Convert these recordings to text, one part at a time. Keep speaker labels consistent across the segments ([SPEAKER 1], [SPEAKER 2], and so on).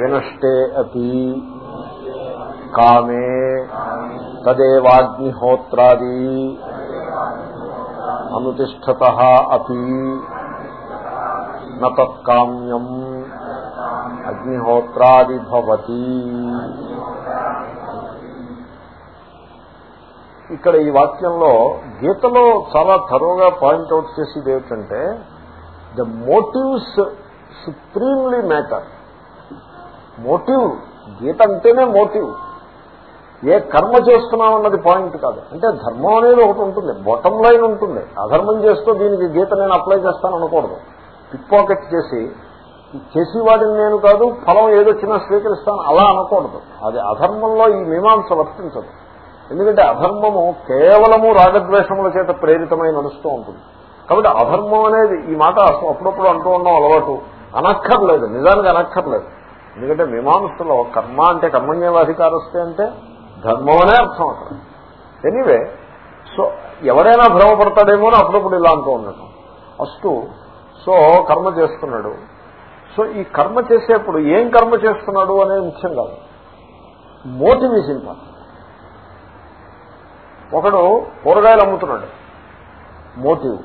[SPEAKER 1] వినష్టే అతి కామే తదేవాగ్నిహోత్రాది అనుతిష్టత అతి నత్కామ్యం అగ్నిహోత్రాది భవతి ఇక్కడ ఈ వాక్యంలో గీతలో చాలా తరువుగా పాయింట్అవుట్ చేసేది ఏమిటంటే the motives supremely matter. Motive. Gita అంటేనే మోటివ్. ఏ కర్మ చేస్తున్నాం అన్నది పాయింట్ కాదు. అంటే ధర్మం అనేది ఒకటి ఉంటుంది. బొటం లైన్ ఉంటుంది. అధర్మం చేస్తూ దీనికి గీత నేను అప్లై చేస్తాను అనకూడదు. పిక్ పాకెట్ చేసి చేసేవాడిని నేను కాదు ఫలం ఏదొచ్చినా స్వీకరిస్తాను అలా అనకూడదు. అది అధర్మంలో ఈ మీమాంస వర్తించదు. ఎందుకంటే అధర్మము కేవలము రాగద్వేషముల చేత ప్రేరితమై నడుస్తూ ఉంటుంది. కాబట్టి అధర్మం అనేది ఈ మాట అప్పుడప్పుడు అంటూ ఉన్నాం అలవాటు. అనక్కర్లేదు. నిజానికి అనక్కర్లేదు. ఎందుకంటే మీమాంసలో కర్మ అంటే కర్మణ్యవాధికారస్తే అంటే ధర్మం అనే అర్థం అక్కడ. ఎనీవే సో ఎవరైనా భ్రమపడతాడేమో అని అప్పుడప్పుడు ఇలా అంటూ ఉండటం. అస్తు సో కర్మ చేస్తున్నాడు. సో ఈ కర్మ చేసేప్పుడు ఏం కర్మ చేస్తున్నాడు అనేది ముఖ్యం కాదు. మోటివ్ ఈజ్ ఇంపార్టెంట్ ఒకడు కూరగాయలు అమ్ముతున్నాడు. మోటివ్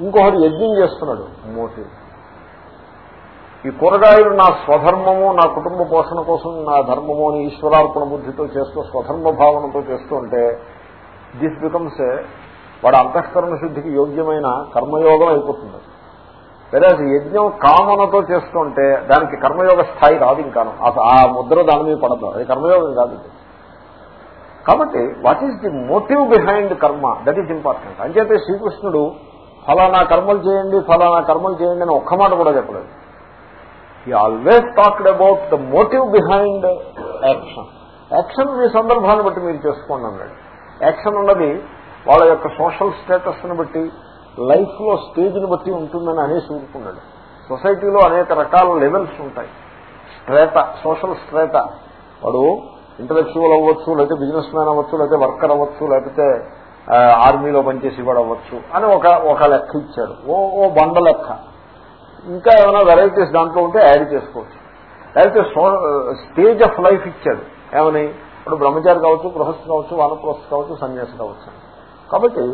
[SPEAKER 1] ఇంకొకటి యజ్ఞం చేస్తున్నాడు. మోటివ్ ఈ కూరగాయలు నా స్వధర్మము నా కుటుంబ పోషణ కోసం నా ధర్మము అని ఈశ్వరార్పణ బుద్ధితో చేస్తూ స్వధర్మ భావనతో చేస్తూ ఉంటే దిస్ బికమ్స్ వాడు అంతఃకరణ శుద్ధికి యోగ్యమైన కర్మయోగం అయిపోతుంది. వేరే యజ్ఞం కామనతో చేస్తుంటే దానికి కర్మయోగ స్థాయి రాదు ఇంకాను ఆ ముద్ర దాని మీద పడదు. అది కర్మయోగం కాదు కాబట్టి what is the motive behind karma that is important అంచేతే శ్రీకృష్ణుడు ఫలానా కర్మలు చేయండి ఫలానా కర్మలు చేయండి అని ఒక్క మాట కూడా చెప్పలేదు. He always talked about the motive behind action action మీ సందర్భాన్ని బట్టి మీరు చేసుకోండి అన్నాడు. యాక్షన్ ఉన్నది వాళ్ళ యొక్క సోషల్ స్టేటస్ని బట్టి లైఫ్లో స్టేజ్ని బట్టి ఉంటుందని అనేసి ఊరుకున్నాడు. సొసైటీలో అనేక రకాల లెవెల్స్ ఉంటాయి. స్ట్రేట సోషల్ స్ట్రేట వాడు ఇంటలెక్చువల్ అవ్వచ్చు లేకపోతే బిజినెస్ మ్యాన్ అవ్వచ్చు లేకపోతే వర్కర్ అవ్వచ్చు లేకపోతే ఆర్మీలో పనిచేసి వాడు అవ్వచ్చు అని ఒక ఒక లెక్క ఇచ్చాడు. ఓ ఓ బండ లెక్క. ఇంకా ఏమైనా వెరైటీస్ దాంట్లో ఉంటే యాడ్ చేసుకోవచ్చు. లేకపోతే స్టేజ్ ఆఫ్ లైఫ్ ఇచ్చాడు. ఏమని? ఇప్పుడు బ్రహ్మచారి కావచ్చు గృహస్థు కావచ్చు వానప్రస్థ కావచ్చు సన్యాసి కావచ్చు. కాబట్టి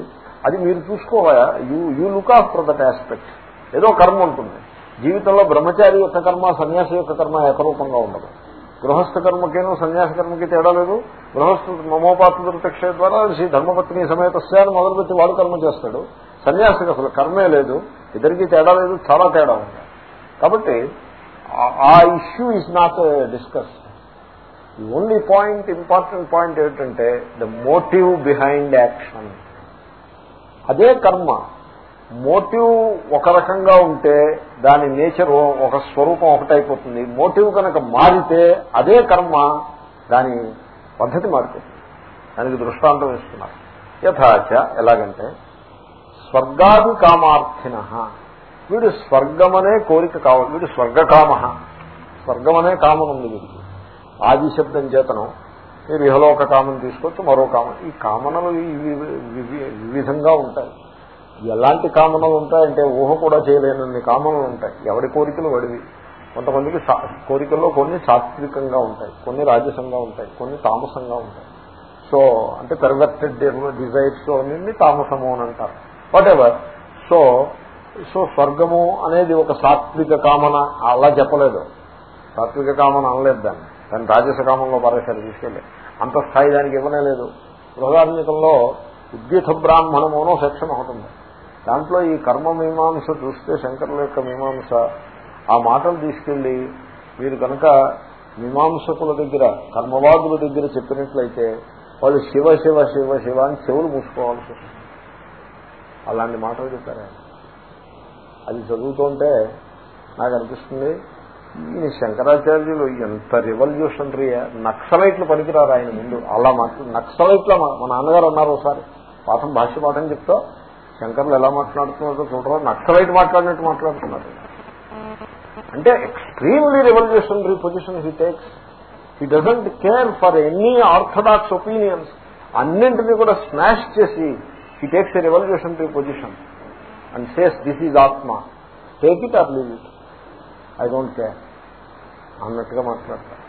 [SPEAKER 1] అది మీరు చూసుకోవాలా? You you look after that aspect ఏదో కర్మ ఉంటుంది. జీవితంలో బ్రహ్మచారి యొక్క కర్మ సన్యాసి యొక్క కర్మ ఏకరూపంగా ఉండదు. గృహస్థ కర్మకేను సన్యాస కర్మకి తేడా లేదు. గృహస్థ మమోపాత ద్వారా శ్రీ ధర్మపత్ని సమేతస్యాన్ని మొదలుపెట్టి వాడు కర్మ చేస్తాడు. సన్యాసికి అసలు కర్మే లేదు. ఇద్దరికి తేడా లేదు చాలా తేడా ఉంది. కాబట్టి ఆ issue is not discuss the only point important point ఏమిటంటే ద మోటివ్ బిహైండ్ యాక్షన్ అదే కర్మ. మోటివ్ ఒక రకంగా ఉంటే దాని నేచర్ ఒక స్వరూపం ఒకటైపోతుంది. మోటివ్ కనుక మారితే అదే కర్మ దాని పద్ధతి మారిపోతుంది. దానికి దృష్టాంతం ఇస్తున్నారు. యథాచ ఎలాగంటే స్వర్గాది కామార్థిన. వీడు స్వర్గమనే కోరిక కావాలి వీడు స్వర్గకామ. స్వర్గమనే కామం ఉంది వీడికి. ఆది శబ్దం చేతనం. మీరు ఇహలోక కామం తీసుకోవచ్చు మరో కామం. ఈ కామనలు వివిధంగా ఉంటాయి. ఎలాంటి కామనలు ఉంటాయంటే ఊహ కూడా చేయలేనన్ని కామనలు ఉంటాయి. ఎవడి కోరికలు వడివి? కొంతమందికి కోరికల్లో కొన్ని సాత్వికంగా ఉంటాయి కొన్ని రాజసంగా ఉంటాయి కొన్ని తామసంగా ఉంటాయి. సో అంటే పెర్వర్టెడ్ డిజైర్స్ అన్ని తామసము అని అంటారు. వాట్ ఎవర్ సో సో స్వర్గము అనేది ఒక సాత్విక కామన. అలా చెప్పలేదు. సాత్విక కామన అనలేదు దాన్ని. దాన్ని రాజస కామంలో పారేశారు తీసుకెళ్ళి. అంత స్థాయి దానికి ఇవ్వనే లేదు. బృహదార్మికంలో ఉద్గీత బ్రాహ్మణమునో సెక్షన్ ఒకటి ఉంది. దాంట్లో ఈ కర్మ మీమాంస చూస్తే శంకరుల యొక్క మీమాంస ఆ మాటలు తీసుకెళ్ళి మీరు కనుక మీమాంసకుల దగ్గర కర్మవాదుల దగ్గర చెప్పినట్లయితే వాళ్ళు శివ శివ శివ శివ అని చెవులు మూసుకోవాల్సి వస్తుంది. అలాంటి మాటలు చెప్పారు? అది చదువుతుంటే నాకు అనిపిస్తుంది ఈ శంకరాచార్యులు ఎంత రివల్యూషనరీ నక్సలైట్లు పనికిరారు ఆయన ముందు. అలా మాట్లా నక్సలైట్ల మా నాన్నగారు అన్నారు ఒకసారి. పాఠం భాష్య పాఠం చెప్తా శంకర్లు ఎలా మాట్లాడుతున్నారో చూడరా నక్సలైట్ మాట్లాడినట్టు మాట్లాడుతున్నారు. అంటే extremely revolutionary position he takes he doesn't care for any orthodox opinions అన్నింటినీ కూడా స్మాష్ చేసి he takes a revolutionary position and says this is atma take it or leave it I don't care అన్నట్టుగా మాట్లాడతారు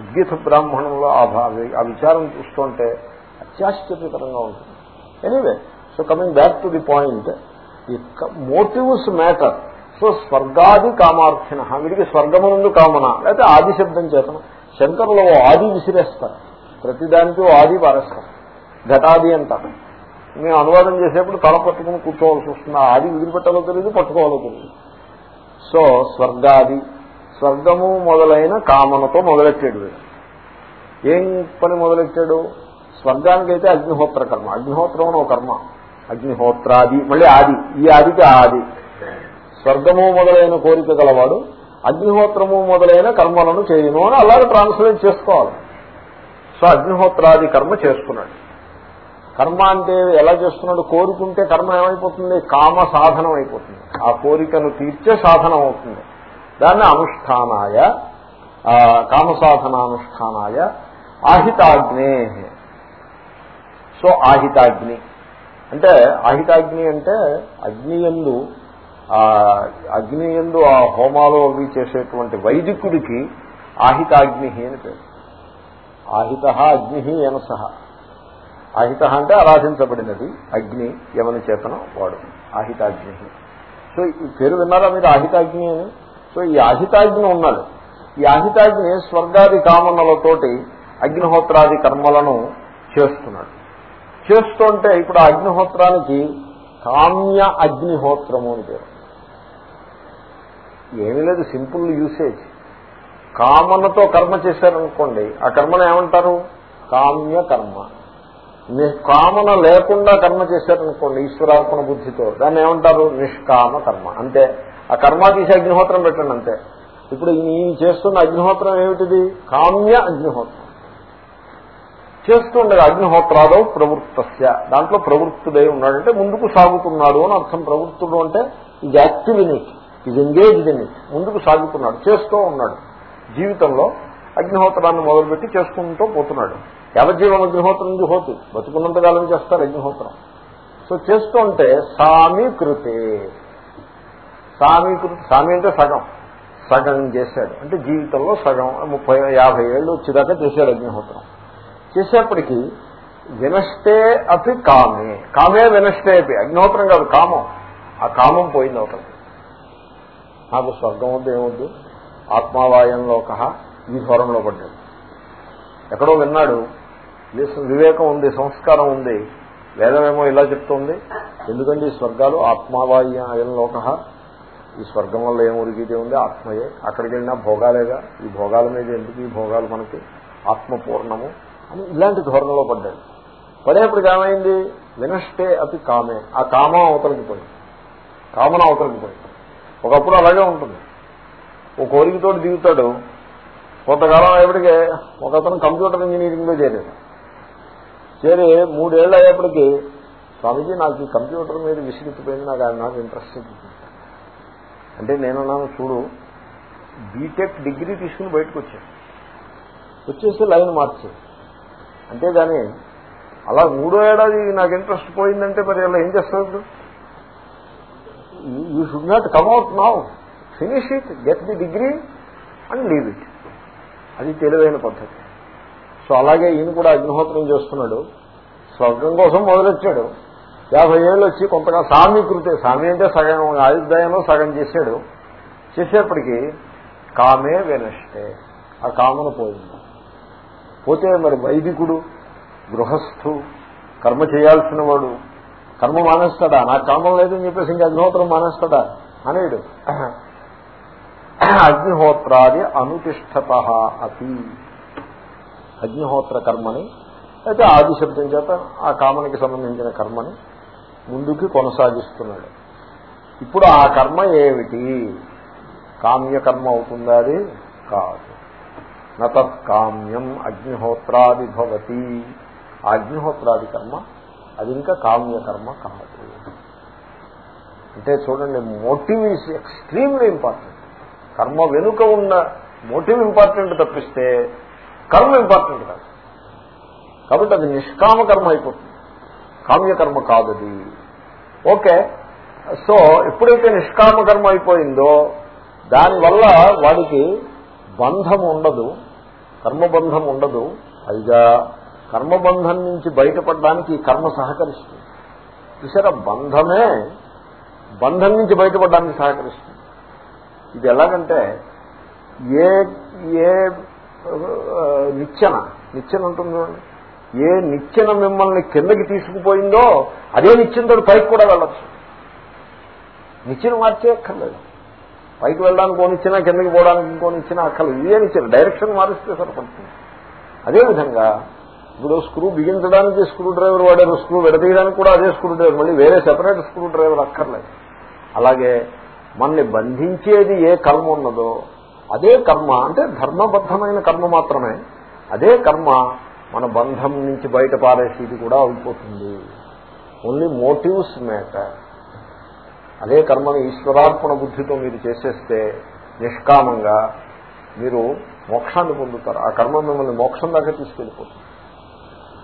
[SPEAKER 1] ఉద్గీత బ్రాహ్మణంలో ఆ ఆ విచారం చూస్తుంటే అత్యాశ్చర్యకరంగా ఉంటుంది. Anyway so coming back to the point ఈ మోటివ్స్ మ్యాటర్ సో స్వర్గాది కామార్థిన వీడికి స్వర్గమునందు కామన లేకపోతే ఆది శబ్దం చేతనం. శంకరులు ఆది విసిరేస్తారు. ప్రతిదానికి ఆది పారేస్తారు ఘటాది అంటారు. మేము అనువాదం చేసేప్పుడు తల పట్టుకుని కూర్చోవాల్సి వస్తుంది ఆది వదిలిపెట్టాలో తెలియదు పట్టుకోవాలో తెలియదు. సో స్వర్గాది. స్వర్గము మొదలైన కామనతో మొదలెట్టాడు వీడు. ఏం పని మొదలెట్టాడు? స్వర్గానికైతే అగ్నిహోత్ర కర్మ అగ్నిహోత్రం అని ఒక కర్మ. అగ్నిహోత్రాది మళ్ళీ ఆది. ఈ ఆదికి ఆది. స్వర్గము మొదలైన కోరిక గలవాడు అగ్నిహోత్రము మొదలైన కర్మలను చేయను అని అలాగే ట్రాన్స్లేట్ చేసుకోవాలి. సో అగ్నిహోత్రాది కర్మ చేసుకున్నాడు కర్మ అంటే ఎలా చేస్తున్నాడు? కోరుకుంటే కర్మ ఏమైపోతుంది? కామ సాధనం అయిపోతుంది. ఆ కోరికను తీర్చే సాధనం అవుతుంది. దాన్ని అనుష్ఠానాయ ఆ, కామ సాధనానుష్ఠానాయ ఆహితాగ్నే. సో ఆహితాగ్ని. అంటే ఆహితాగ్ని అంటే అగ్నియందు అగ్నియందు ఆ హోమాలు అవి చేసేటువంటి వైదికుడికి ఆహితాగ్ని అని పేరు. ఆహిత అగ్ని యనస అహిత అంటే ఆరాధించబడినది. అగ్ని యమని చేతనం వాడు. ఆహితాగ్ని. సో ఈ పేరు విన్నారా మీరు ఆహితాగ్ని అని? సో ఈ ఆహితాగ్ని ఉన్నాడు. ఈ ఆహితాగ్ని స్వర్గాది కామనలతోటి అగ్నిహోత్రాది కర్మలను చేస్తున్నాడు. చేస్తుంటే ఇప్పుడు అగ్నిహోత్రానికి కామ్య అగ్నిహోత్రము అని పేరు. ఏమీ లేదు సింపుల్ యూసేజ్ కామనతో కర్మ చేశారనుకోండి ఆ కర్మను ఏమంటారు? కామ్య కర్మ. నిష్కామన కామన లేకుండా కర్మ చేశారనుకోండి ఈశ్వరార్పణ బుద్ధితో. దాన్ని ఏమంటారు? నిష్కామ కర్మ. అంతే. ఆ కర్మ తీసి అగ్నిహోత్రం పెట్టండి అంతే. ఇప్పుడు ఈ చేస్తున్న అగ్నిహోత్రం ఏమిటిది? కామ్య అగ్నిహోత్రం. చేస్తుండగా అగ్నిహోత్రాదో ప్రవృత్తస్య. దాంట్లో ప్రవృత్తుడై ఉన్నాడంటే ముందుకు సాగుతున్నాడు అని అర్థం. ప్రవృత్తుడు అంటే ఇది active in it is engaged in it ముందుకు సాగుతున్నాడు చేస్తూ ఉన్నాడు. జీవితంలో అగ్నిహోత్రాన్ని మొదలుపెట్టి చేసుకుంటూ పోతున్నాడు. యావజ్జీవం అగ్నిహోత్రం నుంచి హోతి. బతుకున్నంత కాలం చేస్తారు అగ్నిహోత్రం సో చేస్తుంటే సామి కృతే. సామి సామి అంటే సగం. సగం చేశాడు. అంటే జీవితంలో సగం ముప్పై యాభై ఏళ్ళు వచ్చేదాకా చేశాడు అగ్నిహోత్రం చేసేప్పటికీ వినష్టే అపి కామే. కామే వినష్టే అపి. అగ్నిహోత్రం కాదు కామం. ఆ కామం పోయింది అవతలకి నాకు స్వర్గం వద్దు ఏమొద్దు ఆత్మావాయంలో ఒక ఈ ధోరణిలో పడ్డాడు. ఎక్కడో విన్నాడు వివేకం ఉంది సంస్కారం ఉంది. వేదమేమో ఇలా చెప్తోంది. ఎందుకంటే ఈ స్వర్గాలు? ఆత్మావాయంలోక ఈ స్వర్గం వల్ల ఏం ఉరిగితే ఉంది? ఆత్మయే. అక్కడికి వెళ్ళినా భోగాలేగా. ఈ భోగాల మీద ఎందుకు ఈ భోగాలు మనకి? ఆత్మపూర్ణము అని ఇలాంటి ధోరణిలో పడ్డాడు. పడేప్పటికి ఏమైంది? వినష్టే అతి కామే. ఆ కామం అవతలికి పోయింది. కామన అవతలికి పోయింది. ఒకప్పుడు అలాగే ఉంటుంది. ఓ కోరికతో దిగుతాడు. కొంతకాలం ఎప్పటికే ఒక అతను కంప్యూటర్ ఇంజనీరింగ్లో చేరాడు. చేరి మూడేళ్ళు అయ్యేప్పటికీ స్వామీజీ నాకు ఈ కంప్యూటర్ మీద విసిగిపోయింది నాకు ఆయన నాకు ఇంట్రెస్ట్ అంటే నేను నేనున్నాను చూడు బీటెక్ డిగ్రీ తీసుకుని బయటకు వచ్చాను వచ్చేసి లైన్ మార్చి. అంతేగాని అలా మూడో ఏడాది నాకు ఇంట్రెస్ట్ పోయిందంటే మరి అలా ఏం చేస్తాడు you should not come at now finish it get the degree and leave it అది తెలివైన పద్ధతి. సో అలాగే ఈయన కూడా అగ్నిహోత్రం చేస్తున్నాడు. స్వర్గం కోసం మొదలొచ్చాడు. యాభై ఏళ్ళు వచ్చి కొంతగా సామి కృతే సామి అంటే సగం ఆయుర్దాయంలో సగం చేశాడు. చేసేప్పటికీ కామే వినష్టే ఆ కామను పోయింది. పోతే మరి వైదికుడు గృహస్థు కర్మ చేయాల్సిన వాడు కర్మ మానేస్తాడా? నాకు కామం లేదని చెప్పేసి ఇంకా అగ్నిహోత్రం మానేస్తాడా? అనేడు. అగ్నిహోత్రాది అనుతిష్టత అతి. అగ్నిహోత్ర కర్మని అయితే ఆది శబ్దం చేత ఆ కామనికి సంబంధించిన కర్మని ముందుకి కొనసాగిస్తున్నాడు. ఇప్పుడు ఆ కర్మ ఏమిటి? కామ్యకర్మ అవుతుందా అది? కాదు. నతత్ కామ్యం అగ్నిహోత్రాది భవతి. అగ్నిహోత్రాది కర్మ అది ఇంకా కామ్యకర్మ కాదు. అంటే చూడండి మోటివ్ ఈజ్ ఎక్స్ట్రీమ్లీ ఇంపార్టెంట్ కర్మ వెనుక ఉన్న మోటివ్ ఇంపార్టెంట్ తప్పిస్తే కర్మ ఇంపార్టెంట్ కాదు. కాబట్టి అది నిష్కామ కర్మ అయిపోతుంది. కామ్యకర్మ కాదు అది ఓకే. సో ఎప్పుడైతే నిష్కామ కర్మ అయిపోయిందో దానివల్ల వాడికి బంధం ఉండదు. కర్మబంధం ఉండదు. పైగా కర్మబంధం నుంచి బయటపడడానికి కర్మ సహకరిస్తుంది. చూసారా? బంధమే బంధం నుంచి బయటపడడానికి సహకరిస్తుంది. ఇది ఎలాగంటే ఏ ఏ నిచ్చెన. నిచ్చెన ఉంటుంది చూడండి. ఏ నిచ్చెన మిమ్మల్ని కిందకి తీసుకుపోయిందో అదే నిచ్చెనతో పైకి కూడా వెళ్ళచ్చు. నిచ్చెన మార్చేయక్కర్లేదు పైకి వెళ్ళడానికి కొనిచ్చినా కిందకి పోవడానికి ఇంకోనిచ్చినా అక్కర్లేదు. ఇదే నిచ్చెన. డైరెక్షన్ మారిస్తే సరిపడుతుంది. అదేవిధంగా ఇప్పుడు స్క్రూ బిగించడానికి స్క్రూ డ్రైవర్ వాడారు స్క్రూ విడదీయడానికి కూడా అదే స్క్రూ డ్రైవర్. మళ్ళీ వేరే సెపరేట్ స్క్రూ డ్రైవర్ అక్కర్లేదు. అలాగే మనల్ని బంధించేది ఏ కర్మ ఉన్నదో అదే కర్మ అంటే ధర్మబద్ధమైన కర్మ మాత్రమే. అదే కర్మ మన బంధం నుంచి బయట పారేసేది కూడా అయిపోతుంది. ఓన్లీ మోటివ్స్ మ్యాటర్ అదే కర్మను ఈశ్వరార్పణ బుద్ధితో మీరు చేసేస్తే నిష్కామంగా మీరు మోక్షాన్ని పొందుతారు. ఆ కర్మ మిమ్మల్ని మోక్షం దాకా తీసుకెళ్ళిపోతుంది.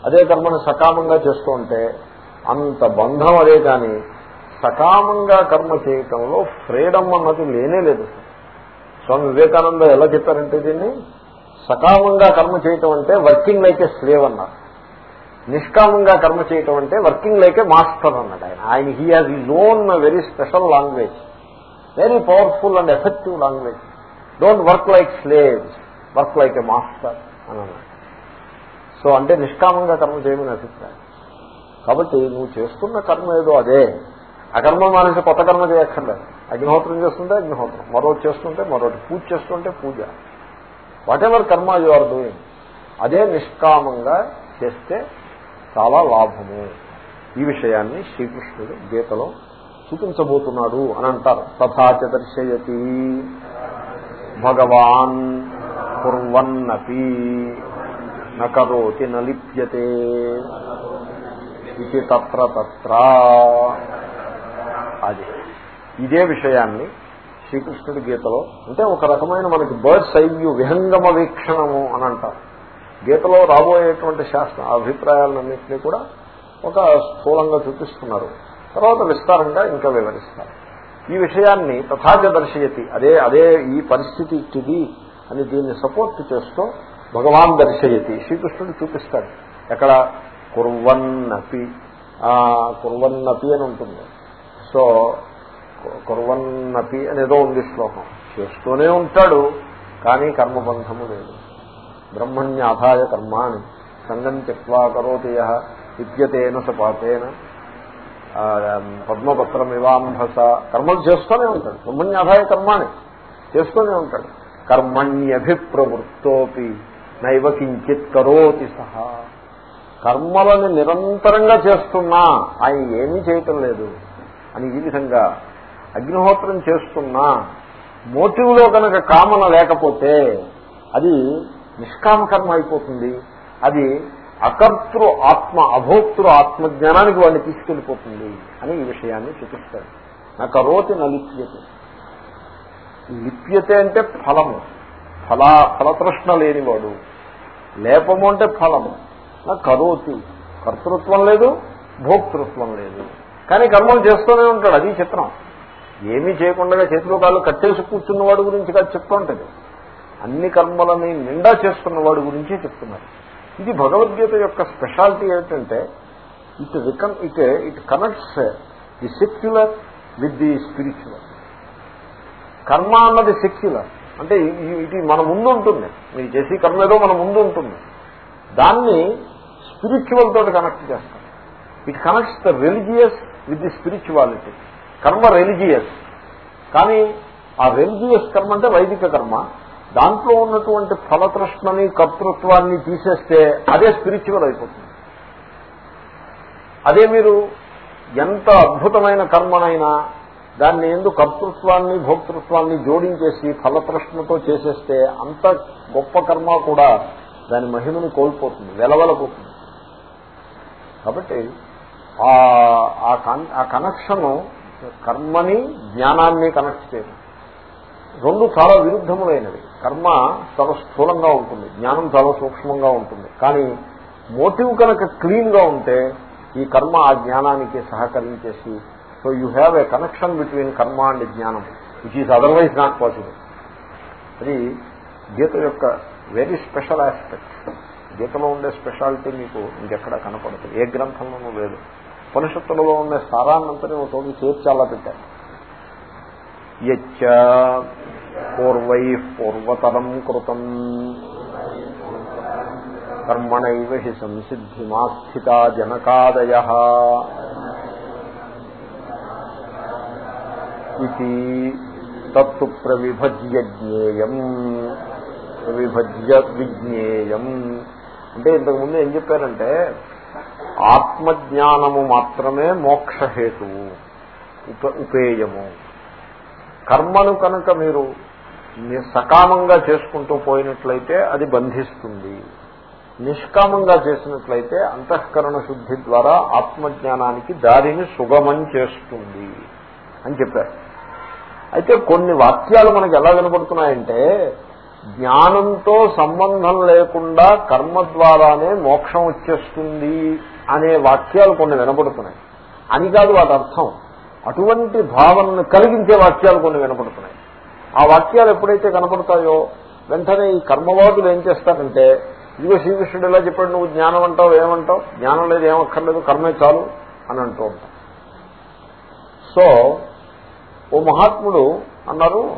[SPEAKER 1] అదే కర్మను సకామంగా చేస్తూ ఉంటే అంత బంధం అదే కానీ సకామంగా కర్మ చేయటంలో ఫ్రీడమ్ అన్నది లేనే లేదు. స్వామి వివేకానంద ఎలా చెప్పారంటే దీన్ని? సకామంగా కర్మ చేయటం అంటే వర్కింగ్ లైక్ ఏ స్లేవ్ అన్నారు. నిష్కామంగా కర్మ చేయటం అంటే వర్కింగ్ లైక్ ఏ మాస్టర్ అన్నాడు ఆయన. ఆయన హీ హాజ్ ఈ very special language very powerful and effective language don't work like slaves work like a master అని అన్నాడు. సో అంటే నిష్కామంగా కర్మ చేయమని అభిప్రాయం. కాబట్టి నువ్వు చేస్తున్న కర్మ ఏదో అదే. అకర్మ మానేసి కొత్త కర్మ చేయక్కర్లేదు అగ్నిహోత్రం చేస్తుంటే అగ్నిహోత్రం మరొకటి చేస్తుంటే మరొకటి పూజ చేస్తుంటే పూజ. Whatever karma you are doing అదే నిష్కామంగా చేస్తే చాలా లాభము. ఈ విషయాన్ని శ్రీకృష్ణుడు గీతలో చూపించబోతున్నాడు అని అంటారు. తథాచ దర్శయతి భగవాన్ కుర్వన్నపి. నకరోతి నలిప్యతే. ఇది తత్ర తత్ర. అది. ఇదే విషయాన్ని శ్రీకృష్ణుడి గీతలో అంటే ఒక రకమైన మనకి బర్డ్స్ ఐ వ్యూ విహంగమ వీక్షణము అని అంటారు. గీతలో రాబోయేటువంటి శాస్త్ర అభిప్రాయాలన్నింటినీ కూడా ఒక స్థూలంగా చూపిస్తున్నారు. తర్వాత విస్తారంగా ఇంకా వివరిస్తారు. ఈ విషయాన్ని తథాచ దర్శయతి అదే అదే ఈ పరిస్థితి ఇట్టిది అని దీన్ని సపోర్ట్ చేస్తూ భగవాన్ దర్శయతి. శ్రీకృష్ణుడు చూపిస్తాడు ఎక్కడ కుర్వన్నపి కుర్వన్నపి అని ఉంటుంది. సో కుర్వన్నపి అనేదో ఉంది శ్లోకం. చేస్తూనే ఉంటాడు కానీ కర్మబంధము లేదు. బ్రహ్మణ్యాధాయ కర్మాణి సంగం త్యక్వా కరోతి యః విద్యతేన సపాతేన. ఆ, పద్మపత్రం ఇవాంభస. కర్మలు చేస్తూనే ఉంటాడు. బ్రహ్మణ్యాధాయ కర్మాణి చేస్తూనే ఉంటాడు. కర్మణ్యభిప్రవృత్తోపి నైవ కించిత్ కరోతి సహా కర్మలను నిరంతరంగా చేస్తున్నా ఆయన ఏమీ చేయటం లేదు. అని ఈ విధంగా అగ్నిహోత్రం చేస్తున్నా మోటివ్లో కనుక కామన లేకపోతే అది నిష్కామకర్మ అయిపోతుంది. అది అకర్తృ ఆత్మ అభోక్తృ ఆత్మజ్ఞానానికి వాడిని తీసుకెళ్ళిపోతుంది అని ఈ విషయాన్ని చూపిస్తాడు. నా కరోతి నా లిప్యతే. లిప్యతే అంటే ఫలము. ఫల ఫలతృష్ణ లేనివాడు. లేపము అంటే ఫలము. నా కరోతి కర్తృత్వం లేదు భోక్తృత్వం లేదు. కానీ కర్మలు చేస్తూనే ఉంటాడు అది చిత్రం. ఏమీ చేయకుండా చేతిలో కాళ్ళు కట్టేసి కూర్చున్న వాడి గురించి కాదు చెప్తుంటది అన్ని కర్మలని నిండా చేస్తున్న వాడి గురించే చెప్తున్నారు. ఇది భగవద్గీత యొక్క స్పెషాలిటీ ఏమిటంటే it reckon it it connects the secular with the spiritual. కర్మ అన్నది సెక్యులర్. అంటే ఇది మన ముందు ఉంటుంది. మీరు చేసే కర్మ ఏదో మన ముందు ఉంటుంది. దాన్ని స్పిరిచువల్ తోటి కనెక్ట్ చేస్తాం. It connects the religious with the spirituality karma religious కానీ ఆ రెలిజియస్ కర్మ అంటే వైదిక కర్మ దాంట్లో ఉన్నటువంటి ఫలతృష్ణని కర్తృత్వాన్ని తీసేస్తే అదే స్పిరిచువల్ అయిపోతుంది అదే మీరు ఎంత అద్భుతమైన కర్మనైనా దాన్ని ఎందుకు కర్తృత్వాన్ని భోక్తృత్వాన్ని జోడించేసి ఫలతృష్ణతో చేసేస్తే అంత గొప్ప కర్మ కూడా దాని మహిమని కోల్పోతుంది వెలవలపోతుంది కాబట్టి ఆ ఆ కన్- ఆ కనెక్షన్ కర్మని జ్ఞానాన్ని కనెక్ట్ చేయడం. రెండు చాలా విరుద్ధములైనవి. కర్మ చాలా స్థూలంగా ఉంటుంది జ్ఞానం చాలా సూక్ష్మంగా ఉంటుంది. కానీ మోటివ్ కనుక క్లీన్గా ఉంటే ఈ కర్మ ఆ జ్ఞానానికి సహకరించేసి so you have a connection between karma and jnanam which is otherwise not possible. అది గీత యొక్క వెరీ స్పెషల్ ఆస్పెక్ట్. గీతలో ఉండే స్పెషాలిటీ మీకు ఇంకెక్కడ కనపడదు ఏ గ్రంథంలోనూ లేదు. ఉపనిషత్తులలో ఉండే సారాన్నంతని ఒక చోటు చేర్చి అలా పెట్టారు. యచ్చ పూర్వై పూర్వతరం కృతం. కర్మణైవ హి సంసిద్ధిమాస్థిత జనకాదయ. ఇది తత్తు ప్రవిభజ్య జ్ఞేయం. ప్రవిభజ్య విజ్ఞేయం. అంటే ఇంతకుముందు ఏం చెప్పారంటే ఆత్మజ్ఞానము మాత్రమే మోక్షహేతువు ఉప ఉపేయము. కర్మను కనుక మీరు సకామంగా చేసుకుంటూ పోయినట్లయితే అది బంధిస్తుంది. నిష్కామంగా చేసినట్లయితే అంతఃకరణ శుద్ధి ద్వారా ఆత్మజ్ఞానానికి దారిని సుగమం చేస్తుంది అని చెప్పారు. అయితే కొన్ని వాక్యాలు మనకు ఎలా వినపడుతున్నాయంటే జ్ఞానంతో సంబంధం లేకుండా కర్మ ద్వారానే మోక్షం వచ్చేస్తుంది అనే వాక్యాలు కొన్ని వినపడుతున్నాయి. అని కాదు వాటి అర్థం. అటువంటి భావనను కలిగించే వాక్యాలు కొన్ని వినపడుతున్నాయి. ఆ వాక్యాలు ఎప్పుడైతే కనపడతాయో వెంటనే ఈ కర్మవాదులు ఏం చేస్తారంటే ఇదిగో శ్రీకృష్ణుడు ఎలా చెప్పాడు నువ్వు జ్ఞానం అంటావు ఏమంటావు? జ్ఞానం లేదు ఏమక్కర్లేదు కర్మే చాలు అని అంటూ ఉంటాం సో ఓ మహాత్ముడు అన్నారు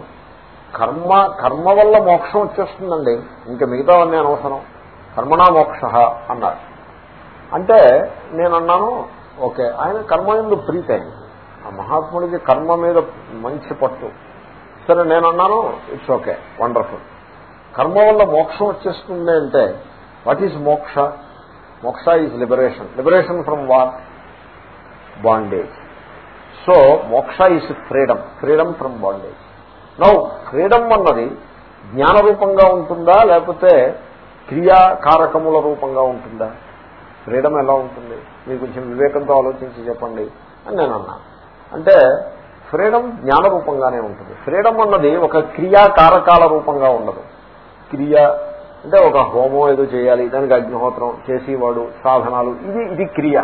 [SPEAKER 1] కర్మ కర్మ వల్ల మోక్షం వచ్చేస్తుందండి. ఇంకా మిగతావన్నీ అనవసరం. కర్మణా మోక్ష అన్నారు. అంటే నేను అన్నాను ఓకే ఆయన కర్మ ఎందు ప్రీతి అయింది ఆ మహాత్ముడికి కర్మ మీద మంచి పట్టు. సరే నేను అన్నాను ఇట్స్ ఓకే వండర్ఫుల్ కర్మ వల్ల మోక్షం వచ్చేస్తుంది అంటే what is moksha? Moksha is liberation liberation from what bondage so moksha is freedom freedom from bondage now freedom అన్నది జ్ఞాన రూపంగా ఉంటుందా లేకపోతే క్రియాకారకముల రూపంగా ఉంటుందా? ఫ్రీడమ్ ఎలా ఉంటుంది? మీరు కొంచెం వివేకంతో ఆలోచించి చెప్పండి అని నేను అన్నాను అంటే ఫ్రీడమ్ జ్ఞాన రూపంగానే ఉంటుంది. ఫ్రీడమ్ అన్నది ఒక క్రియాకారకాల రూపంగా ఉండదు. క్రియ అంటే ఒక హోమం ఏదో చేయాలి దానికి అగ్నిహోత్రం చేసేవాడు సాధనాలు ఇది ఇది క్రియ.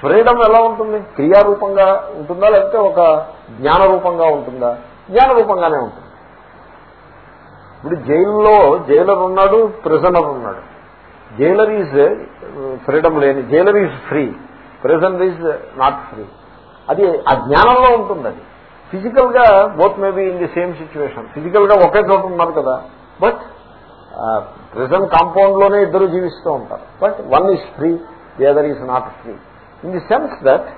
[SPEAKER 1] ఫ్రీడమ్ ఎలా ఉంటుంది? క్రియారూపంగా ఉంటుందా లేకపోతే ఒక జ్ఞాన రూపంగా ఉంటుందా? జ్ఞాన రూపంగానే ఉంటుంది. ఇప్పుడు జైల్లో జైలర్ ఉన్నాడు ప్రిజనర్ ఉన్నాడు. జైలర్ ఈజ్ ఫ్రీడమ్ లేని. Jailer is free. Present is not free. అది ఆ జ్ఞానంలో ఉంటుంది అది. ఫిజికల్గా both maybe in the same situation. ఫిజికల్గా ఒకే చోట ఉన్నారు కదా. బట్ ప్రెసెంట్ కాంపౌండ్లోనే ఇద్దరు జీవిస్తూ ఉంటారు. But one is free the other is not free. In the sense that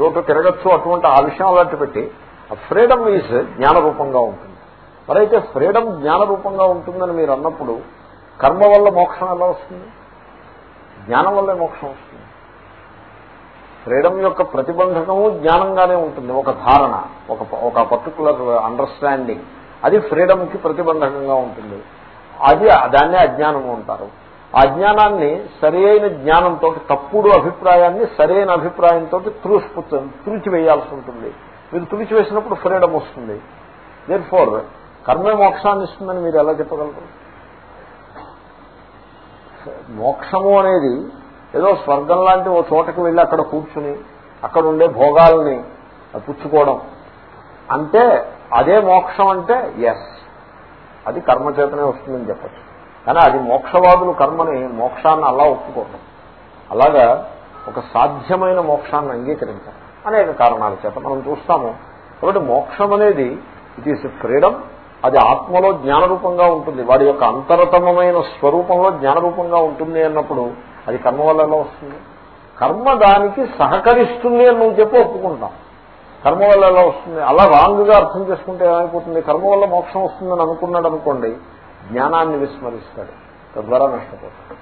[SPEAKER 1] చోట తిరగచ్చు అటువంటి ఆ విషయం అలాంటి పెట్టి ఆ ఫ్రీడమ్ ఈజ్ జ్ఞానరూపంగా ఉంటుంది. మరైతే ఫ్రీడమ్ జ్ఞానరూపంగా ఉంటుందని మీరు అన్నప్పుడు కర్మ వల్ల మోక్షం ఎలా వస్తుంది? జ్ఞానం వల్లే మోక్షం వస్తుంది. ఫ్రీడమ్ యొక్క ప్రతిబంధకము జ్ఞానంగానే ఉంటుంది. ఒక ధారణ ఒక ఒక పర్టికులర్ అండర్స్టాండింగ్ అది ఫ్రీడమ్కి ప్రతిబంధకంగా ఉంటుంది. అది దాన్నే అజ్ఞానము అంటారు. ఆ జ్ఞానాన్ని సరైన జ్ఞానంతో తప్పుడు అభిప్రాయాన్ని సరైన అభిప్రాయంతో త్రూస్పు తుడిచివేయాల్సి ఉంటుంది. మీరు తుడిచివేసినప్పుడు ఫ్రీడమ్ వస్తుంది. దేర్ ఫోర్ కర్మే మోక్షాన్ని ఇస్తుందని మీరు ఎలా చెప్పగలరు? మోక్షము అనేది ఏదో స్వర్గం లాంటి ఓ చోటకి వెళ్ళి అక్కడ కూర్చుని అక్కడ ఉండే భోగాల్ని పుచ్చుకోవడం. అంటే అదే మోక్షం అంటే ఎస్ అది కర్మచేతనే వస్తుందని చెప్పచ్చు. కానీ అది మోక్షవాదులు కర్మని మోక్షాన్ని అలా ఒప్పుకోవడం అలాగా ఒక సాధ్యమైన మోక్షాన్ని అంగీకరించాలి అనేక కారణాల చేత మనం చూస్తాము. కాబట్టి మోక్షం అనేది ఇట్ ఈస్ ఫ్రీడమ్ అది ఆత్మలో జ్ఞానరూపంగా ఉంటుంది. వాడి యొక్క అంతరతమమైన స్వరూపంలో జ్ఞానరూపంగా ఉంటుంది అన్నప్పుడు అది కర్మ వల్ల ఎలా వస్తుంది? కర్మ దానికి సహకరిస్తుంది అని నువ్వు చెప్పి ఒప్పుకుంటాం కర్మ వల్ల ఎలా వస్తుంది? అలా రాంగ్గా అర్థం చేసుకుంటే ఏమైపోతుంది? కర్మ వల్ల మోక్షం వస్తుందని అనుకున్నాడు అనుకోండి జ్ఞానాన్ని విస్మరిస్తాడు. తద్వారా నష్టపోతాడు.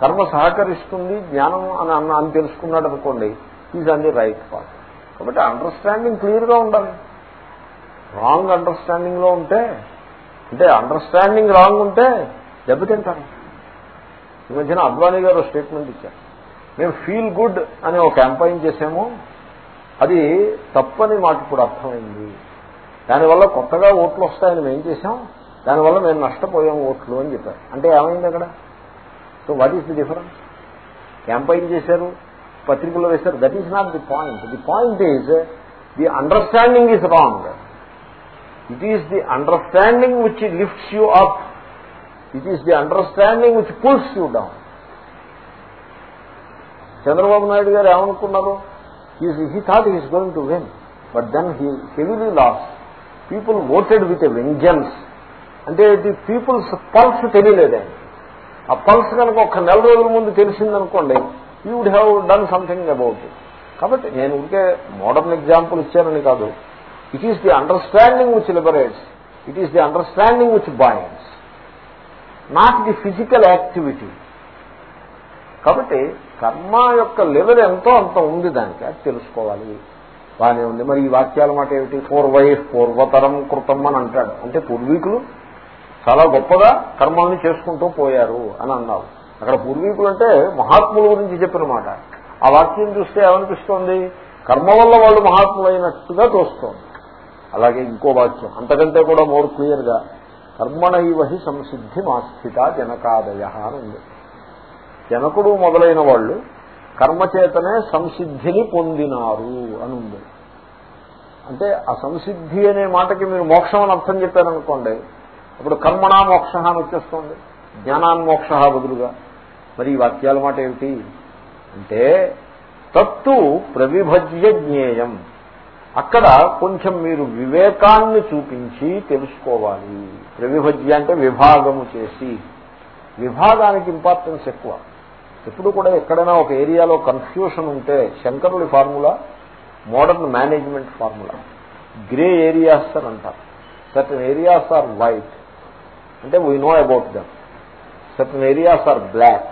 [SPEAKER 1] కర్మ సహకరిస్తుంది జ్ఞానం అని అన్న అని తెలుసుకున్నాడు అనుకోండి is on the right part కాబట్టి అండర్స్టాండింగ్ క్లియర్గా ఉండాలి. రాంగ్ అండర్స్టాండింగ్లో ఉంటే అంటే అండర్స్టాండింగ్ రాంగ్ ఉంటే దెబ్బతింటారు. ఈ మధ్యన అద్వానీ గారు స్టేట్మెంట్ ఇచ్చారు. మేము ఫీల్ గుడ్ అని ఒక క్యాంపెయిన్ చేసాము అది తప్పని మాకు ఇప్పుడు అర్థమైంది. దానివల్ల కొత్తగా ఓట్లు వస్తాయని మేము చేసాం దానివల్ల మేము నష్టపోయాం ఓట్లు అని చెప్పారు. అంటే ఏమైంది అక్కడ? So what is the difference campaign చేశారు పత్రికల్లో వేశారు. That is not the point the point is the understanding is wrong it is the understanding which lifts you up it is the understanding which pulls you down Chandrababu Naidu గారు ఏమనుకున్నారు? He thought he's going to win but then he heavily lost people voted with a vengeance అంటే the people's pulse తెలియలేదే. ఆ pulse కనుక ఒక నెల రోజుల ముందు తెలిసిందనుకోండి you would have done something about it కాబట్టి నేను ఇంకే మోడర్న్ ఎగ్జాంపుల్ ఇచ్చానని కాదు. It is the understanding which liberates it is the understanding which binds not the physical activity కాబట్టి కర్మ యొక్క లెవెల్ ఎంతో అంత ఉంది దానికి అది తెలుసుకోవాలి బాగానే ఉంది మరి ఈ వాక్యాల మాట ఏమిటి పూర్వై పూర్వతరం కృతం అని అంటాడు. అంటే పూర్వీకులు చాలా గొప్పగా కర్మల్ని చేసుకుంటూ పోయారు అని అన్నారు అక్కడ పూర్వీకులు అంటే మహాత్ముల గురించి చెప్పిన మాట. ఆ వాక్యం చూస్తే ఏమనిపిస్తోంది? కర్మ వల్ల వాళ్ళు మహాత్ములైనట్టుగా తోస్తోంది. అలాగే ఇంకో వాక్యం. అంతకంటే కూడా మోర్ క్లియర్గా కర్మణైవహి సంసిద్ధి మాస్థిత జనకాదయ అని ఉంది. జనకుడు మొదలైన వాళ్ళు కర్మచేతనే సంసిద్ధిని పొందినారు అని ఉంది. అంటే ఆ సంసిద్ధి అనే మాటకి మీరు మోక్షం అని అర్థం చెప్పారనుకోండి అప్పుడు కర్మణా మోక్ష అని వచ్చేస్తుంది. జ్ఞానాన్మోక్ష బదులుగా. మరి ఈ వాక్యాల మాట ఏమిటి? అంటే తత్తు ప్రవిభజ్య జ్ఞేయం. అక్కడ కొంచెం మీరు వివేకాన్ని చూపించి తెలుసుకోవాలి. ప్రవిభజ్య అంటే విభాగము చేసి. విభాగానికి ఇంపార్టెన్స్ ఎక్కువ. ఎప్పుడు కూడా ఎక్కడైనా ఒక ఏరియాలో కన్ఫ్యూషన్ ఉంటే శంకరుడి formula modern management formula grey areas అని అంటారు. సర్టన్ ఏరియాస్ ఆర్ వైట్ అంటే we know about them certain areas are black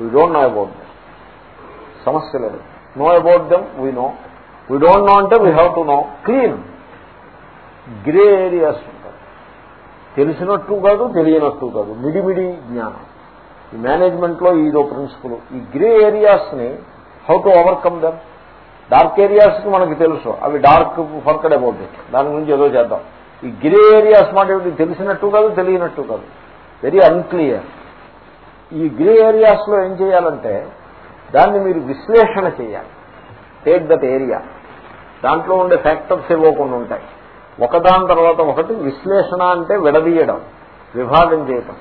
[SPEAKER 1] we don't know about them సమస్య లేదు. Know about them we know we don't know అంటే we have to know clean grey areas ఉంటాయి తెలిసినట్టు కాదు తెలియనట్టు కాదు. మిడిమిడి జ్ఞానం. ఈ మేనేజ్మెంట్లో ఇదో ప్రిన్సిపల్ ఈ grey ఏరియాస్ని how to overcome them dark areas మనకు మనకి తెలుసు. అవి డార్క్ ఫర్కడ్ అబౌట్ ఇట్ దాని గురించి ఏదో చేద్దాం. ఈ గ్రే ఏరియాస్ మాట ఏమిటి? తెలిసినట్టు కాదు తెలియనట్టు కాదు. వెరీ అన్క్లియర్ ఈ గ్రే ఏరియాస్లో ఏం చేయాలంటే దాన్ని మీరు విశ్లేషణ చేయాలి. టేక్ దట్ ఏరియా దాంట్లో ఉండే ఫ్యాక్టర్స్ ఇవ్వకుండా ఉంటాయి. ఒకదాని తర్వాత ఒకటి విశ్లేషణ అంటే విడదీయడం విభాగం చేయటం.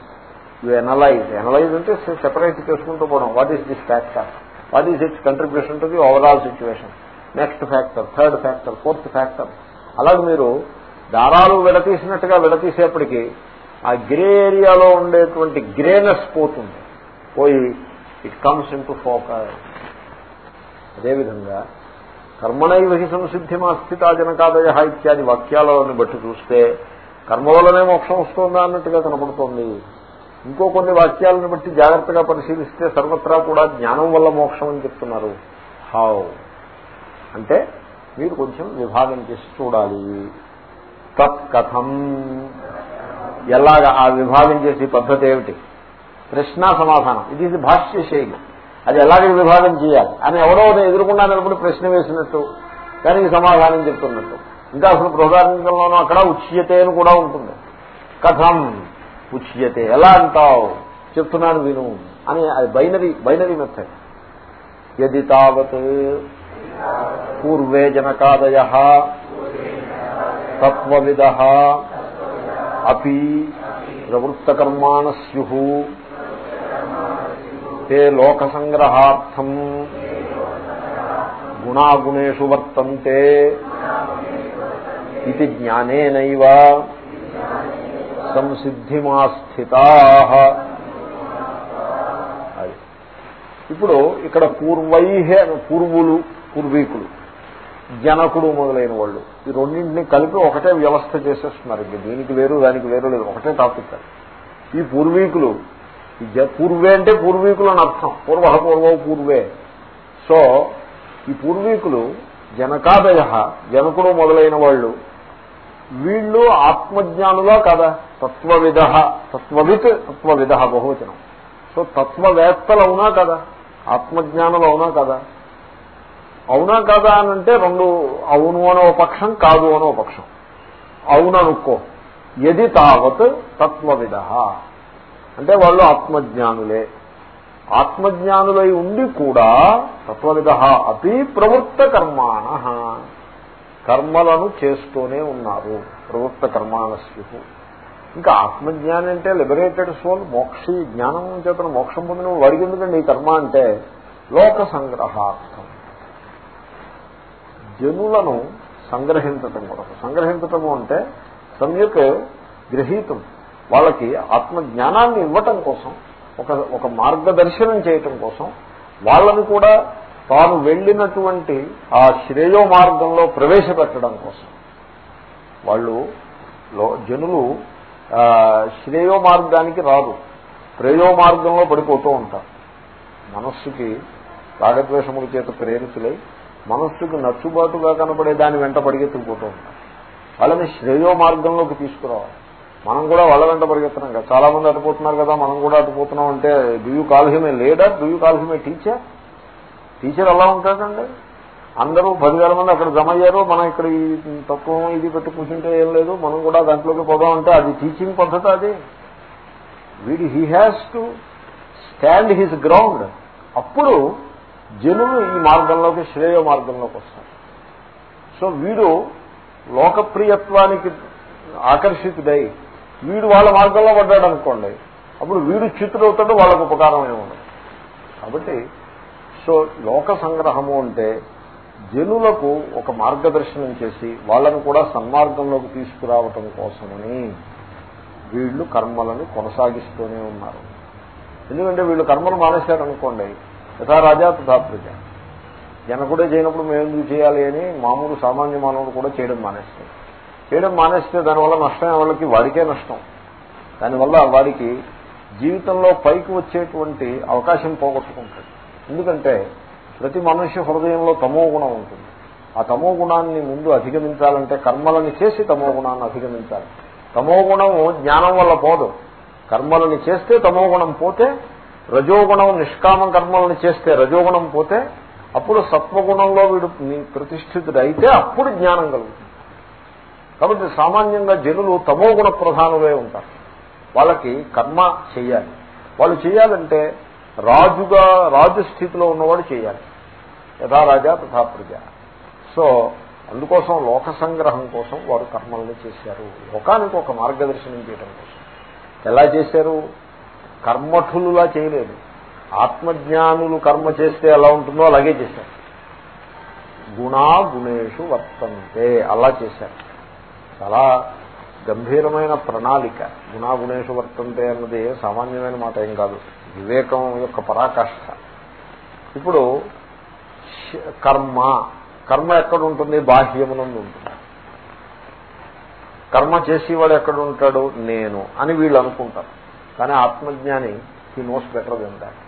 [SPEAKER 1] యు ఎనలైజ్ ఎనలైజ్ అంటే సెపరేట్ చేసుకుంటూ పోవడం. What is this factor what is its contribution to the overall situation next factor third factor fourth factor అలాగే మీరు దారాలు విడతీసినట్టుగా విడతీసేపటికి ఆ గ్రే ఏరియాలో ఉండేటువంటి గ్రేనెస్ పోతుంది. పోయి it comes in to focus అదేవిధంగా కర్మణైవహి సంసిద్ధి మా స్థితాజనకాదయ ఇత్యాది వాక్యాలను బట్టి చూస్తే కర్మ వల్లనే మోక్షం వస్తుందా అన్నట్టుగా కనపడుతోంది ఇంకో కొన్ని వాక్యాలను బట్టి జాగ్రత్తగా పరిశీలిస్తే సర్వత్రా కూడా జ్ఞానం వల్ల మోక్షం అని చెప్తున్నారు. హౌ అంటే మీరు కొంచెం విభాగం చేసి చూడాలి. తత్కథం. ఎలాగ ఆ విభాగం చేసే పద్ధతి ఏమిటి? ప్రశ్న సమాధానం. ఇది ఇది భాష్య శైలి. అది ఎలాగ విభాగం చేయాలి? అని ఎవరో ఎదురుకుండా నిలబడి ప్రశ్న వేసినట్టు. దానికి సమాధానం చెప్తున్నట్టు. ఇంకా అసలు బృహదారంగంలోనూ అక్కడ ఉచ్యతే అని కూడా ఉంటుంది. కథం ఉచ్యతే. ఎలా అంటావు? చెప్తున్నాను విను అని అది బైనరీ బైనరీ మెథడ్ యది తావత్ పూర్వే జనకాదయ తత్వవిద అపి ప్రవృత్తకర్మాణ స్యు తే లోకసంగ్రహార్థం. గుణాగుణేషు వర్తంతే ఇది జ్ఞానేనైవ. సంసిద్ధిమాస్థితా. అది. ఇప్పుడు ఇక్కడ పూర్వై పూర్వులు పూర్వీకులు జనకుడు మొదలైన వాళ్ళు ఈ రెండింటిని కలిపి ఒకటే వ్యవస్థ చేసేస్తున్నారు. ఇంక దీనికి వేరు దానికి వేరు లేదు. ఒకటే టాపిక్ ఈ పూర్వీకులు పూర్వే అంటే పూర్వీకులు అని అర్థం. పూర్వ పూర్వ పూర్వే. సో ఈ పూర్వీకులు జనకాదయ జనకుడు మొదలైన వాళ్ళు వీళ్ళు ఆత్మజ్ఞానులా కదా. తత్వవిధ తత్వవిత్ తత్వవిధ బహువచనం. సో తత్వవేత్తలు అవునా కదా? ఆత్మజ్ఞానులు అవునా కదా? అవునా కదా అని అంటే రెండు అవును అనో పక్షం కాదు అనో పక్షం. అవుననుకో. ఎది తావత్ తత్వవిధ. అంటే వాళ్ళు ఆత్మజ్ఞానులే. ఆత్మజ్ఞానులై ఉండి కూడా తత్వవిధ అతి ప్రవృత్త కర్మాణ కర్మలను చేస్తూనే ఉన్నారు. ప్రవృత్త కర్మాణస్యు ఇంకా ఆత్మజ్ఞానం అంటే లిబరేటెడ్ సోల్ మోక్షి జ్ఞానం చేతను మోక్షం పొందిన వాడికి ఎందుకండి ఈ కర్మ అంటే లోక సంగ్రహార్థం. జనులను సంగ్రహించటం కొరకు. సంగ్రహించటము అంటే సమ్యక్ గ్రహీతం. వాళ్ళకి ఆత్మజ్ఞానాన్ని ఇవ్వటం కోసం ఒక ఒక మార్గదర్శనం చేయటం కోసం వాళ్ళని కూడా తాను వెళ్ళినటువంటి ఆ శ్రేయో మార్గంలో ప్రవేశపెట్టడం కోసం. వాళ్ళు జనులు శ్రేయో మార్గానికి రాదు. ప్రేయో మార్గంలో పడిపోతూ ఉంటారు. మనస్సుకి రాగద్వేషముల చేత ప్రేరితులై మనస్సుకు నచ్చుబాటుగా కనపడే దాని వెంట పడిగెత్తుకుపోతూ ఉంటారు. వాళ్ళని శ్రేయో మార్గంలోకి తీసుకురావాలి. మనం కూడా వాళ్ళ వెంట పరిగెత్తాం కదా. చాలా మంది అటుపోతున్నారు కదా మనం కూడా అటుపోతున్నాం అంటే do you call him a leader do you call him a teacher teacher అలా ఉంటాడండి. అందరూ పదివేల మంది అక్కడ జమ అయ్యారు. మనం ఇక్కడ ఈ తత్వం ఇది పెట్టి కూర్చుంటే ఏం లేదు. మనం కూడా దాంట్లోకి పోదాం అంటే అది టీచింగ్ పద్ధతి అది. వీడి he has to stand his ground అప్పుడు జనులు ఈ మార్గంలోకి శ్రేయ మార్గంలోకి వస్తారు. సో వీడు లోకప్రియత్వానికి ఆకర్షితుడై వీడు వాళ్ళ మార్గంలో పడ్డాడు అనుకోండి అప్పుడు వీడు చిత్రుడవుతాడు వాళ్ళకు ఉపకారం ఏముండదు కాబట్టి సో లోక సంగ్రహము అంటే జనులకు ఒక మార్గదర్శనం చేసి వాళ్ళను కూడా సన్మార్గంలోకి తీసుకురావటం కోసమని వీళ్ళు కర్మలను కొనసాగిస్తూనే ఉన్నారు. ఎందుకంటే వీళ్ళు కర్మలు మానేశారనుకోండి యథా రాజా తథా ప్రజ. జనకుడే చేయనప్పుడు మేము ఎందుకు చేయాలి అని మామూలు సామాన్య మానవుడు కూడా చేయడం మానేస్తాడు. చేయడం మానేస్తే దానివల్ల నష్టం వాళ్ళకి వాడికే నష్టం. దానివల్ల వాడికి జీవితంలో పైకి వచ్చేటువంటి అవకాశం పోగొట్టుకుంటాడు. ఎందుకంటే ప్రతి మనుష్య హృదయంలో తమో గుణం ఉంటుంది. ఆ తమో గుణాన్ని ముందు అధిగమించాలంటే కర్మలని చేసి తమో గుణాన్ని అధిగమించాలి. తమో గుణము జ్ఞానం వల్ల పోదు. కర్మలని చేస్తే తమో గుణం పోతే రజోగుణం నిష్కామ కర్మలను చేస్తే రజోగుణం పోతే అప్పుడు సత్వగుణంలో వీడు ప్రతిష్ఠితుడైతే అప్పుడు జ్ఞానం కలుగుతుంది. కాబట్టి సామాన్యంగా జనులు తమో గుణ ప్రధానులే ఉంటారు. వాళ్ళకి కర్మ చేయాలి. వాళ్ళు చేయాలంటే రాజుగా రాజు స్థితిలో ఉన్నవాడు చేయాలి. యథా రాజా తథా ప్రజ. సో అందుకోసం లోక సంగ్రహం కోసం వారు కర్మల్ని చేశారు. లోకానికి ఒక మార్గదర్శనం చేయడం కోసం. ఎలా చేశారు? కర్మఠులులా చేయలేదు. ఆత్మజ్ఞానులు కర్మ చేస్తే ఎలా ఉంటుందో అలాగే చేశారు. గుణా గుణేషు వర్తంతే అలా చేశారు. చాలా గంభీరమైన ప్రణాళిక. గుణాగుణేషు వర్తంతే అన్నది సామాన్యమైన మాట ఏం కాదు. వివేకం యొక్క పరాకాష్ఠ ఇప్పుడు కర్మ. కర్మ ఎక్కడ ఉంటుంది బాహ్యమునందు ఉంటుంది. కర్మ చేసేవాడు ఎక్కడ ఉంటాడు నేను అని వీళ్ళు అనుకుంటారు. కానీ ఆత్మజ్ఞాని ఈ నోస్ బెటర్ దెన్ దాట్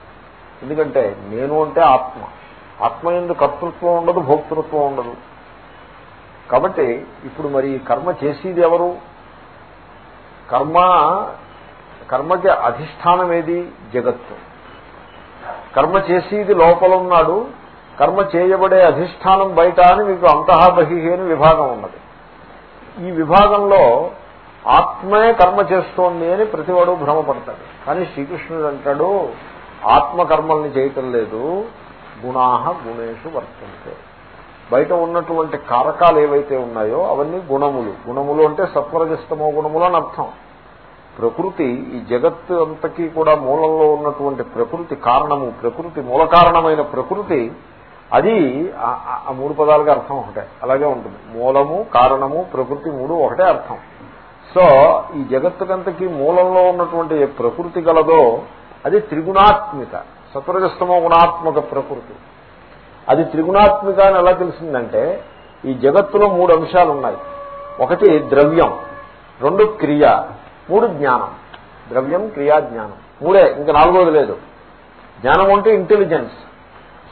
[SPEAKER 1] ఎందుకంటే నేను అంటే ఆత్మ. ఆత్మ ఎందు కర్తృత్వం ఉండదు భోక్తృత్వం ఉండదు. కాబట్టి ఇప్పుడు మరి కర్మ చేసేది ఎవరు? కర్మ కర్మకి అధిష్టానం ఏది? జగత్తు. కర్మ చేసేది లోపల ఉన్నాడు కర్మ చేయబడే అధిష్టానం బయట అని మీకు అంతహాబహి అని విభాగం ఉన్నది. ఈ విభాగంలో ఆత్మే కర్మ చేస్తోంది అని ప్రతివాడు భ్రమపడతాడు. కానీ శ్రీకృష్ణుడు అంటాడు ఆత్మ కర్మల్ని చేయటం లేదు గుణాహ గుణేషు వర్తంతే. బయట ఉన్నటువంటి కారకాలు ఏవైతే ఉన్నాయో అవన్నీ గుణములు. గుణములు అంటే సత్వరజస్తమో గుణములు అని అర్థం. ప్రకృతి ఈ జగత్తు అంతకీ కూడా మూలంలో ఉన్నటువంటి ప్రకృతి కారణము ప్రకృతి మూల కారణమైన ప్రకృతి అది ఆ మూడు పదాలుగా అర్థం ఒకటే. అలాగే ఉంటుంది. మూలము కారణము ప్రకృతి మూడు ఒకటే అర్థం. సో ఈ జగత్తుకంతకీ మూలంలో ఉన్నటువంటి ప్రకృతి గలదో అది త్రిగుణాత్మిక సత్వరజస్తమో గుణాత్మక ప్రకృతి. అది త్రిగుణాత్మిక అని ఎలా తెలిసిందంటే ఈ జగత్తులో మూడు అంశాలు ఉన్నాయి ఒకటి ద్రవ్యం రెండు క్రియ మూడు జ్ఞానం. ద్రవ్యం క్రియా జ్ఞానం. మూడే ఇంకా నాలుగోది లేదు. జ్ఞానం అంటే ఇంటెలిజెన్స్.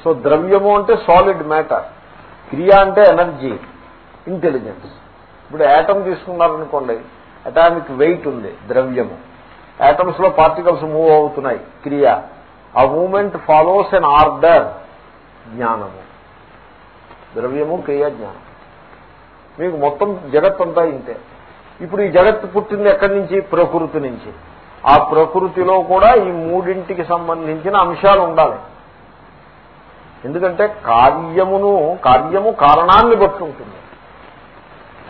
[SPEAKER 1] సో ద్రవ్యము అంటే సాలిడ్ మ్యాటర్ క్రియ అంటే ఎనర్జీ ఇంటెలిజెన్స్ ఇప్పుడు యాటమ్ తీసుకున్నారనుకోండి అటామిక్ వెయిట్ ఉంది ద్రవ్యము. యాటమ్స్లో పార్టికల్స్ మూవ్ అవుతున్నాయి క్రియ. ఆ మూమెంట్ ఫాలోస్ అన్ ఆర్డర్ జ్ఞానము. ద్రవ్యము క్రియ జ్ఞానం మీకు మొత్తం జగత్తంతా ఇంతే. ఇప్పుడు ఈ జగత్తు పుట్టింది ఎక్కడి నుంచి? ప్రకృతి నుంచి. ఆ ప్రకృతిలో కూడా ఈ మూడింటికి సంబంధించిన అంశాలు ఉండాలి. ఎందుకంటే కార్యమును కార్యము కారణాన్ని బట్టి ఉంటుంది.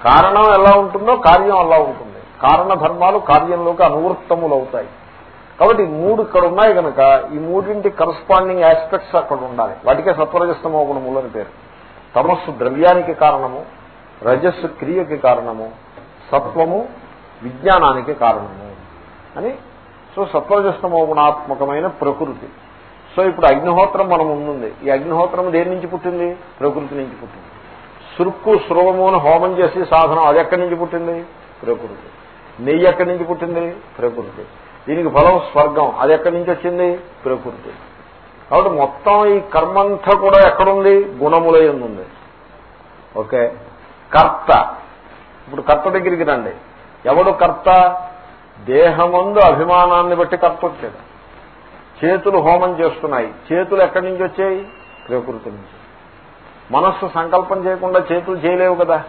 [SPEAKER 1] కారణం ఎలా ఉంటుందో కార్యం అలా ఉంటుంది. కారణ ధర్మాలు కార్యంలోకి అనువృత్తములు అవుతాయి కాబట్టి ఈ మూడు ఇక్కడ ఉన్నాయి కనుక ఈ మూడింటి కరస్పాండింగ్ ఆస్పెక్ట్స్ అక్కడ ఉండాలి. వాటికే సత్వరజస్తమో గుణములు అని పేరు. తమస్సు ద్రవ్యానికి కారణము రజస్సు క్రియకి కారణము సత్వము విజ్ఞానానికి కారణము అని. సో సత్వరజస్తమో గుణాత్మకమైన ప్రకృతి. సో ఇప్పుడు అగ్నిహోత్రం మనం ముందుంది. ఈ అగ్నిహోత్రం దేని నుంచి పుట్టింది? ప్రకృతి నుంచి పుట్టింది. సురుక్కు స్రవమును హోమం చేసి సాధనం అది ఎక్కడి నుంచి పుట్టింది? ప్రకృతి. నెయ్యి ఎక్కడి నుంచి పుట్టింది? ప్రకృతి. దీనికి ఫలం స్వర్గం. అది ఎక్కడి నుంచి వచ్చింది? ప్రకృతి. కాబట్టి మొత్తం ఈ కర్మంతా కూడా ఎక్కడుంది? గుణములై ఉంది ఓకే? కర్త. ఇప్పుడు కర్త దగ్గరికి రండి. ఎవడు కర్త? దేహమందు అభిమానాన్ని బట్టి కర్త వచ్చాడు. చేతులు హోమం చేస్తున్నాయి. చేతులు ఎక్కడి నుంచి వచ్చాయి? ప్రకృతి నుంచి. మనస్సు సంకల్పం చేయకుండా చేతులు చేయలేవు కదా.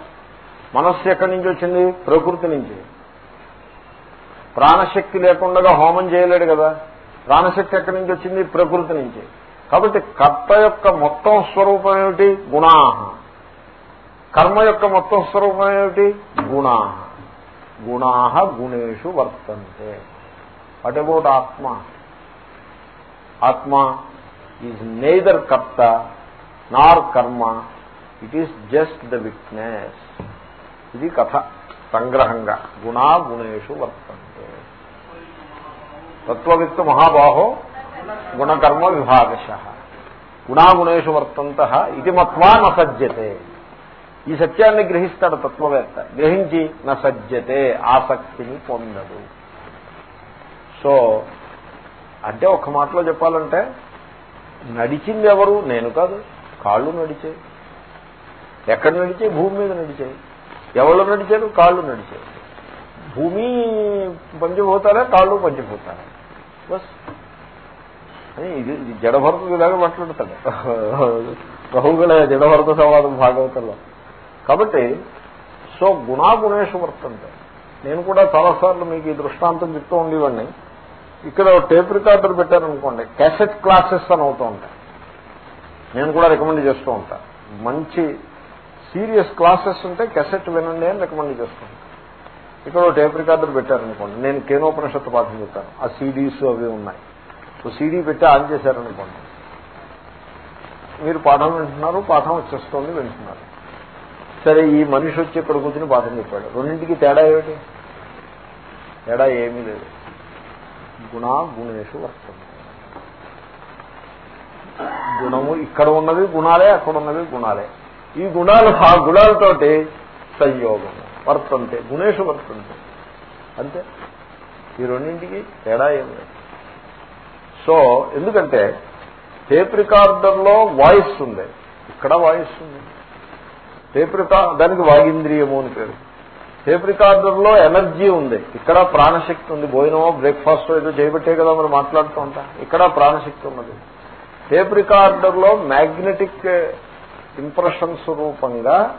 [SPEAKER 1] మనస్సు ఎక్కడి నుంచి వచ్చింది? ప్రకృతి నుంచి. ప్రాణశక్తి లేకుండా హోమం చేయలేడు కదా. ప్రాణశక్తి ఎక్కడి నుంచి వచ్చింది? ప్రకృతి నుంచి. కాబట్టి కర్త యొక్క మొత్తం స్వరూపం ఏమిటి? గుణా కర్మ యొక్క మొత్తం స్వరూపం ఏమిటి? గుణా గుణా గుణేషు వర్తంతే. వాట్ అబౌట్ ఆత్మ? ఆత్మ is neither karta nor karma. It is just the witness. ఇది కథ సంగ్రహంగా. గుణా గుణేషు వర్తంతే. తత్వవిత్ మహాబాహో గుణకర్మ విభాగశ. గుణాగుణేషు వర్తంత ఇది మత్వా నసజ్జతే ఈ సత్యాన్ని గ్రహిస్తాడు తత్వవేత్త. గ్రహించి నసజ్జతే ఆసక్తిని పొందడు సో అంటే ఒక మాటలో చెప్పాలంటే నడిచింది ఎవరు నేను కాదు. కాళ్ళు నడిచాయి. ఎక్కడ నడిచాయి భూమి మీద నడిచాయి. ఎవరు నడిచారు? కాళ్ళు నడిచాయి. భూమి పంచభూతాలే కాళ్ళు పంచభూతాలే. బస్. అని ఇది ఇది జడభరతులాగా మాట్లాడతాడు. బహుగల జడభరత సంవాదం భాగవతంలో. కాబట్టి సో గుణాగుణేషు వర్తంతే. నేను కూడా చాలాసార్లు మీకు ఈ దృష్టాంతం చెప్తూ ఉండేవాడిని. ఇక్కడ టేప్ రికార్డర్ పెట్టారనుకోండి క్యాసెట్ క్లాసెస్ అని అవుతూ ఉంటాయి. నేను కూడా రికమెండ్ చేస్తూ ఉంటా. మంచి సీరియస్ క్లాసెస్ ఉంటే కెసెట్ వినండి అని రికమెండ్ చేస్తాను ఇక్కడ టేప్ రికార్డర్ పెట్టారనుకోండి. నేను కేనోపనిషత్తు పాఠం చెప్తాను. ఆ సీడీస్ అవి ఉన్నాయి. సో సీడీ పెట్టి ఆన్ చేశారనుకోండి. మీరు పాఠం వింటున్నారు పాఠం వచ్చేస్తోంది వింటున్నారు. సరే ఈ మనిషి వచ్చి ఇక్కడ కూర్చుని పాఠం చెప్పాడు. రెండింటికి తేడా ఏమిటి? తేడా ఏమీ లేదు. గుణ గుణేషు వస్తుంది గుణము ఇక్కడ ఉన్నవి గుణాలే అక్కడ ఉన్నవి గుణాలే. ఈ గుణాలు ఆ గుణాలతోటి సంయోగం. వర్తంతే గుణేషు వర్తంతే. అంతే. ఈ రెండింటికి తేడా ఏం లేదు. సో ఎందుకంటే టేప్ రికార్డర్లో వాయిస్ ఉంది. ఇక్కడ వాయిస్ ఉంది. టేప్ రికార్డ్ దానికి వాగింద్రియము అని పేరు. టేప్ రికార్డర్లో ఎనర్జీ ఉంది. ఇక్కడ ప్రాణశక్తి ఉంది. భోజనమో బ్రేక్ఫాస్ట్ ఏదో చేయబట్టే కదా మరి మాట్లాడుతూ ఉంటా. ఇక్కడ ప్రాణశక్తి ఉన్నది. టేప్ రికార్డర్లో మ్యాగ్నెటిక్ eh, ఇంప్రెషన్స్ రూపంగా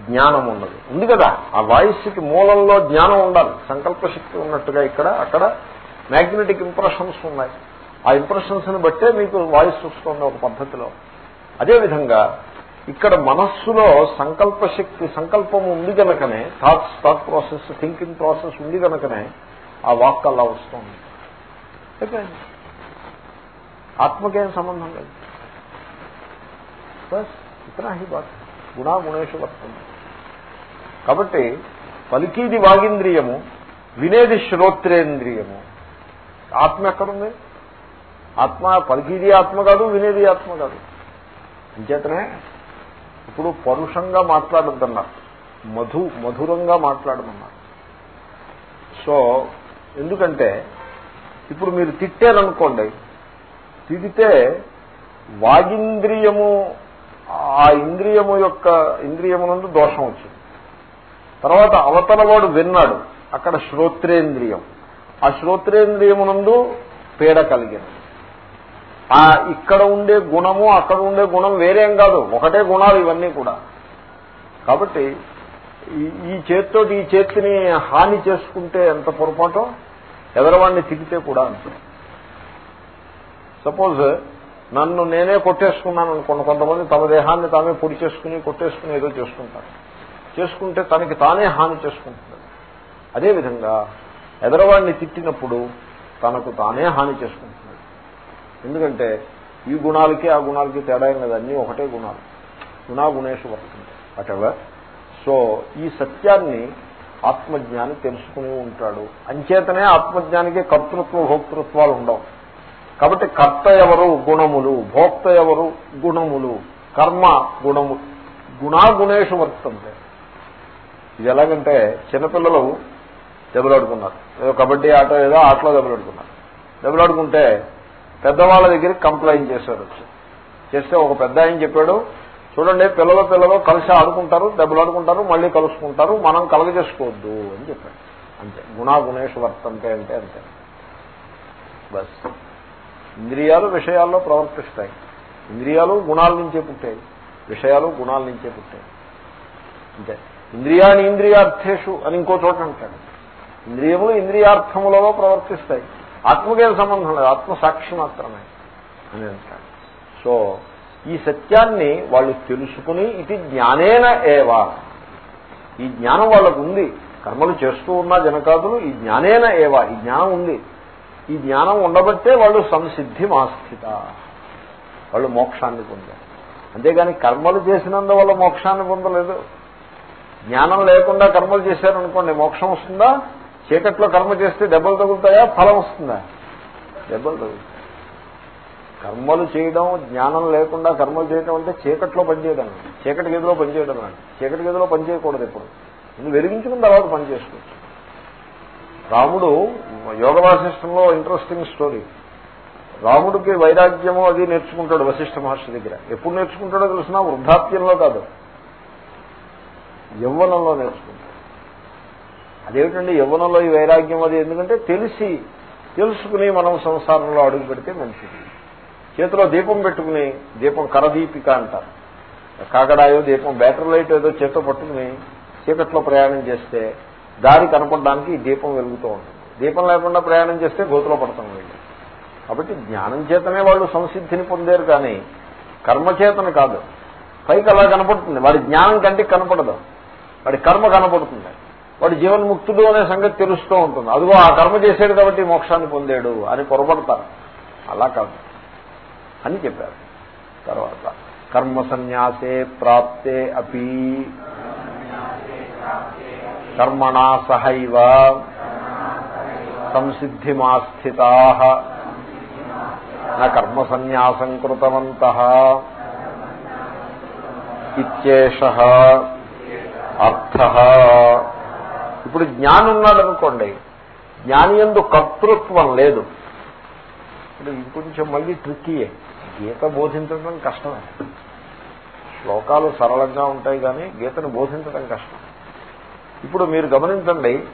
[SPEAKER 1] జ్ఞానం ఉండదు ఉంది కదా? ఆ వాయిస్కి మూలంలో జ్ఞానం ఉండాలి. సంకల్ప శక్తి ఉన్నట్టుగా ఇక్కడ అక్కడ మ్యాగ్నెటిక్ ఇంప్రెషన్స్ ఉన్నాయి. ఆ ఇంప్రెషన్స్ని బట్టే మీకు వాయిస్ వస్తుంది ఒక పద్ధతిలో. అదేవిధంగా ఇక్కడ మనస్సులో సంకల్ప శక్తి సంకల్పం ఉంది కనుకనే thoughts thought process thinking process ఉంది కనుకనే ఆ వాక్ అలా వస్తుంది. అయిపోయింది ఆత్మకేం సంబంధం లేదు. బస్ ఇతనా హీ బాత్ గుణా గుణేషు వర్తుంది కాబట్టి పలికీది వాగింద్రియము వినేది శ్రోత్రేంద్రియము. ఆత్మ ఎక్కడుంది? ఆత్మ పలికీది ఆత్మ కాదు వినేది ఆత్మ కాదు. అంచేతనే ఇప్పుడు పరుషంగా మాట్లాడద్దన్నారు. మధు మధురంగా మాట్లాడమన్నారు. సో ఎందుకంటే ఇప్పుడు మీరు తిట్టారనుకోండి తిడితే వాగింద్రియము ఆ ఇంద్రియము యొక్క ఇంద్రియమునందు దోషం వచ్చింది. తర్వాత అవతలవాడు విన్నాడు అక్కడ శ్రోత్రేంద్రియం. ఆ శ్రోత్రేంద్రియమునందు పీడ కలిగింది. ఆ ఇక్కడ ఉండే గుణము అక్కడ ఉండే గుణం వేరేం కాదు ఒకటే గుణాలు ఇవన్నీ కూడా. కాబట్టి ఈ చేత్తోటి ఈ చేతిని హాని చేసుకుంటే ఎంత పొరపాటో ఎదరవాడిని తిరిగితే కూడా అంతే. సపోజ్ నన్ను నేనే కొట్టేసుకున్నాను అనుకోండి. కొంతమంది తమ దేహాన్ని తామే పొడి చేసుకుని కొట్టేసుకుని ఏదో చేసుకుంటారు. చేసుకుంటే తనకి తానే హాని చేసుకుంటున్నాడు అదేవిధంగా ఎదరవాడిని తిట్టినప్పుడు తనకు తానే హాని చేసుకుంటున్నాడు ఎందుకంటే ఈ గుణాలకి ఆ గుణాలకి తేడా ఏం అన్నీ ఒకటే గుణాలు. గుణాగుణేషు వర్తండి అటెవర్ సో ఈ సత్యాన్ని ఆత్మజ్ఞాని తెలుసుకుని ఉంటాడు. అంచేతనే ఆత్మజ్ఞానికి కర్తృత్వ భోక్తృత్వాలు ఉండవు. కాబట్టి కర్త ఎవరు గుణములు భోక్త ఎవరు గుణములు కర్మ గుణము గుణాగుణేషు వర్తంతే ఇది ఎలాగంటే చిన్నపిల్లలు దెబ్బలాడుకున్నారు. ఏదో కబడ్డీ ఆట ఏదో ఆటలో దెబ్బలాడుకున్నారు. దెబ్బలాడుకుంటే పెద్దవాళ్ళ దగ్గరికి కంప్లైంట్ చేశారు వచ్చి. చేస్తే ఒక పెద్ద ఆయన చెప్పాడు చూడండి పిల్లలు పిల్లలు కలిసి ఆడుకుంటారు దెబ్బలాడుకుంటారు మళ్ళీ కలుసుకుంటారు మనం కలగజేసుకోవద్దు అని చెప్పాడు. అంతే. గుణాగుణేషు వర్తంతే అంటే అంతే. బస్. ఇంద్రియాలు విషయాల్లో ప్రవర్తిస్తాయి. ఇంద్రియాలు గుణాల నుంచే పుట్టాయి. విషయాలు గుణాల నుంచే పుట్టాయి. అంతే. ఇంద్రియాని ఇంద్రియార్థేషు అని ఇంకో చోట అంటాడు. ఇంద్రియములు ఇంద్రియార్థములలో ప్రవర్తిస్తాయి. ఆత్మకేం సంబంధం లేదు. ఆత్మ సాక్షి మాత్రమే అని అంటాడు. సో ఈ సత్యాన్ని వాళ్ళు తెలుసుకుని ఇది జ్ఞానేన ఏవా. ఈ జ్ఞానం వాళ్ళకు ఉంది. కర్మలు చేస్తూ ఉన్న జనకాదులు ఈ జ్ఞానేన ఏవా. ఈ జ్ఞానం ఉంది. ఈ జ్ఞానం ఉండబట్టే వాళ్ళు సంసిద్ధి మాస్థిత. వాళ్ళు మోక్షాన్ని పొందారు. అంతేగాని కర్మలు చేసినందువల్ల మోక్షాన్ని పొందలేదు. జ్ఞానం లేకుండా కర్మలు చేశారనుకోండి మోక్షం వస్తుందా? చీకట్లో కర్మ చేస్తే దెబ్బలు తగులుతాయా? ఫలం వస్తుందా? దెబ్బలు తగులుతాయి. కర్మలు చేయడం జ్ఞానం లేకుండా కర్మలు చేయడం అంటే చీకట్లో పనిచేయడం చీకటి గదిలో పనిచేయడం అంటే చీకటి గదిలో పనిచేయకూడదు ఎప్పుడు. నువ్వు వెలిగించుకున్న తర్వాత పని చేసుకోవచ్చు. రాముడు యోగ వాసిష్టంలో ఇంట్రెస్టింగ్ స్టోరీ రాముడికి వైరాగ్యము అది నేర్చుకుంటాడు వశిష్ఠ మహర్షి దగ్గర. ఎప్పుడు నేర్చుకుంటాడో తెలిసినా వృద్ధాప్యంలో కాదు. యవ్వనంలో నేర్చుకుంటాడు. అదేమిటండి యవ్వనంలో ఈ వైరాగ్యం అది? ఎందుకంటే తెలిసి తెలుసుకుని మనం సంసారంలో అడుగు పెడితే మంచిది. చేతిలో దీపం పెట్టుకుని దీపం కరదీపిక అంటారు. కాకడాయో దీపం బ్యాటరీ లైట్ ఏదో చేతితో పట్టుకుని చీకట్లో ప్రయాణం చేస్తే దారి కనపడడానికి దీపం వెలుగుతూ ఉంటుంది. దీపం లేకుండా ప్రయాణం చేస్తే గోతులో పడతాం వీళ్ళు. కాబట్టి జ్ఞానం చేతనే వాళ్ళు సంసిద్ధిని పొందారు కానీ కర్మచేతన కాదు. పైకి అలా కనపడుతుంది. వాడి జ్ఞానం కంటికి కనపడదు. వాడి కర్మ కనపడుతుంది. వాడు జీవన్ముక్తుడు అనే సంగతి తెలుస్తూ ఉంటుంది. అదిగో ఆ కర్మ చేశాడు కాబట్టి మోక్షాన్ని పొందాడు అని పొరపడతారు అలా కాదు. అని చెప్పారు. తర్వాత కర్మ సన్యాసే ప్రాప్తే అపీ. కర్మణా సహైవ సంసిద్ధిమాస్థితా నా కర్మ సన్యాసం కృతవంత ఇత్యేష అర్థ ఇప్పుడు జ్ఞాని ఉన్నాడు అనుకోండి. జ్ఞాని ఎందు కర్తృత్వం లేదు. ఇప్పుడు ఇంకొంచెం కొంచెం మళ్ళీ ట్రిక్కీయే గీత బోధించడం కష్టమే. శ్లోకాలు సరళంగా ఉంటాయి కానీ గీతను బోధించడం కష్టం. ఇప్పుడు మీరు గమనించండి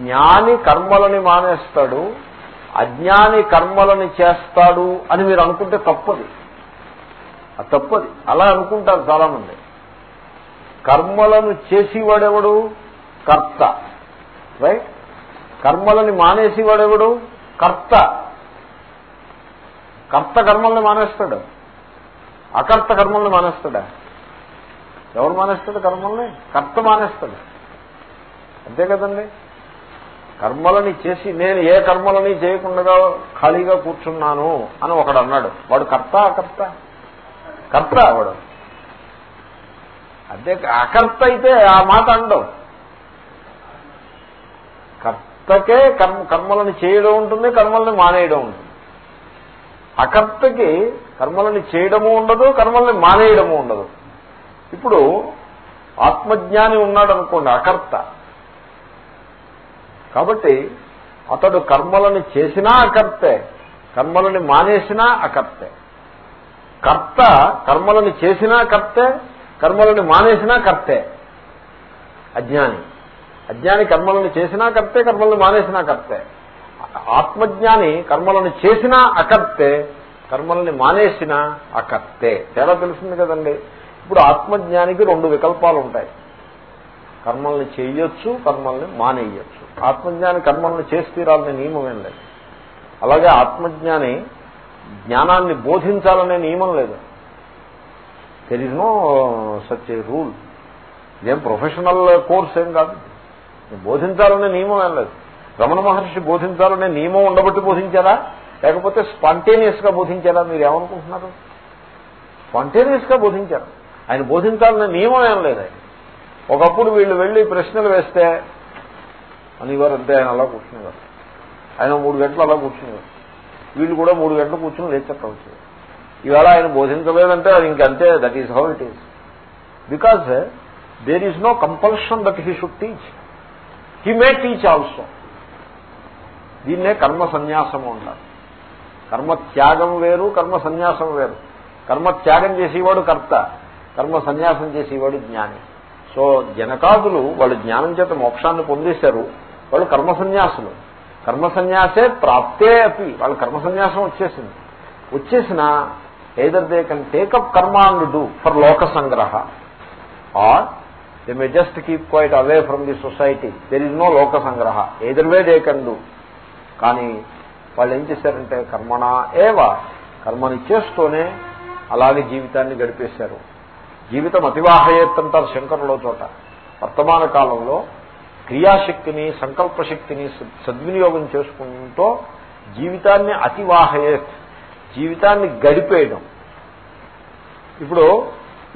[SPEAKER 1] జ్ఞాని కర్మలని మానేస్తాడు అజ్ఞాని కర్మలని చేస్తాడు అని మీరు అనుకుంటే తప్పది. తప్పది. అలా అనుకుంటారు చాలా మంది కర్మలను చేసేవాడెవడు? కర్త. రైట్ కర్మలని మానేసేవాడెవడు? కర్త. కర్త కర్మల్ని మానేస్తాడు. అకర్త కర్మల్ని మానేస్తాడా? ఎవరు మానేస్తాడు కర్మల్ని? కర్త మానేస్తాడు. అంతే కదండి? కర్మలని చేసి నేను ఏ కర్మలని చేయకుండా ఖాళీగా కూర్చున్నాను అని ఒకడు అన్నాడు. వాడు కర్త అకర్త? కర్త వాడు. అదే అకర్త అయితే ఆ మాట అండవు. కర్తకే కర్మ కర్మలను చేయడం ఉంటుంది కర్మల్ని మానేయడం ఉంటుంది. అకర్తకి కర్మలని చేయడము ఉండదు కర్మల్ని మానేయడము ఉండదు. ఇప్పుడు ఆత్మజ్ఞాని ఉన్నాడు అనుకోండి అకర్త. కాబట్టి అతడు కర్మలను చేసినా అకర్తే కర్మలని మానేసినా అకర్తే. కర్త కర్మలను చేసినా కర్తే కర్మలను మానేసినా కర్తే. అజ్ఞాని. అజ్ఞాని కర్మలను చేసినా కర్తే కర్మలను మానేసినా కర్తే. ఆత్మజ్ఞాని కర్మలను చేసినా అకర్తే కర్మల్ని మానేసినా అకర్తే. తేడా తెలిసింది కదండి? ఇప్పుడు ఆత్మజ్ఞానికి రెండు వికల్పాలు ఉంటాయి. కర్మల్ని చేయొచ్చు కర్మల్ని మానేయచ్చు. ఆత్మజ్ఞాని కర్మల్ని చేసి తీరాలనే నియమం ఏం లేదు. అలాగే ఆత్మజ్ఞాని జ్ఞానాన్ని బోధించాలనే నియమం లేదు. There is no such a rule ఇదేం ప్రొఫెషనల్ కోర్స్ ఏం కాదు. బోధించాలనే నియమం ఏం లేదు. రమణ మహర్షి బోధించాలనే నియమం ఉండబట్టి బోధించారా? లేకపోతే స్పాంటేనియస్గా బోధించారా? మీరు ఏమనుకుంటున్నారు? స్పాంటేనియస్గా బోధించారు. ఆయన బోధించాలనే నియమం ఏం లేదు ఆయన. ఒకప్పుడు వీళ్ళు వెళ్ళి ప్రశ్నలు వేస్తే అనివారు అంతే ఆయన అలా కూర్చునేవారు. ఆయన మూడు గంటలు అలా కూర్చునేవారు. వీళ్ళు కూడా మూడు గంటలు కూర్చుని లేచక్క వచ్చేది ఇవాళ ఆయన బోధించలేదంటే అది ఇంకంతే that is how it is because there is no compulsion that he should teach he may teach also దీన్నే కర్మ సన్యాసము అంటారు. కర్మ త్యాగం వేరు కర్మ సన్యాసం వేరు. కర్మ త్యాగం చేసేవాడు కర్త. కర్మ సన్యాసం చేసేవాడు జ్ఞాని. సో జనకాదులు వాళ్ళు జ్ఞానం చేత మోక్షాన్ని పొందేశారు. వాళ్ళు కర్మ సన్యాసులు. కర్మ సన్యాసే ప్రాప్తే అపి. వాళ్ళ కర్మ సన్యాసం వచ్చేసింది. వచ్చేసిన either they can take up karma and do for loka sangraha or they may just keep quiet away from the society there is no loka sangraha either way they can do కానీ వాళ్ళు ఏం చేశారంటే కర్మణ ఏవ కర్మని చేస్తూనే అలాగే జీవితాన్ని గడిపేశారు. జీవితం అతివాహయేత్తంటారు శంకరులో చోట. వర్తమాన కాలంలో క్రియాశక్తిని సంకల్పశక్తిని సద్వినియోగం చేసుకుంటూ జీవితాన్ని అతివాహయేత్ జీవితాన్ని గడిపేయడం. ఇప్పుడు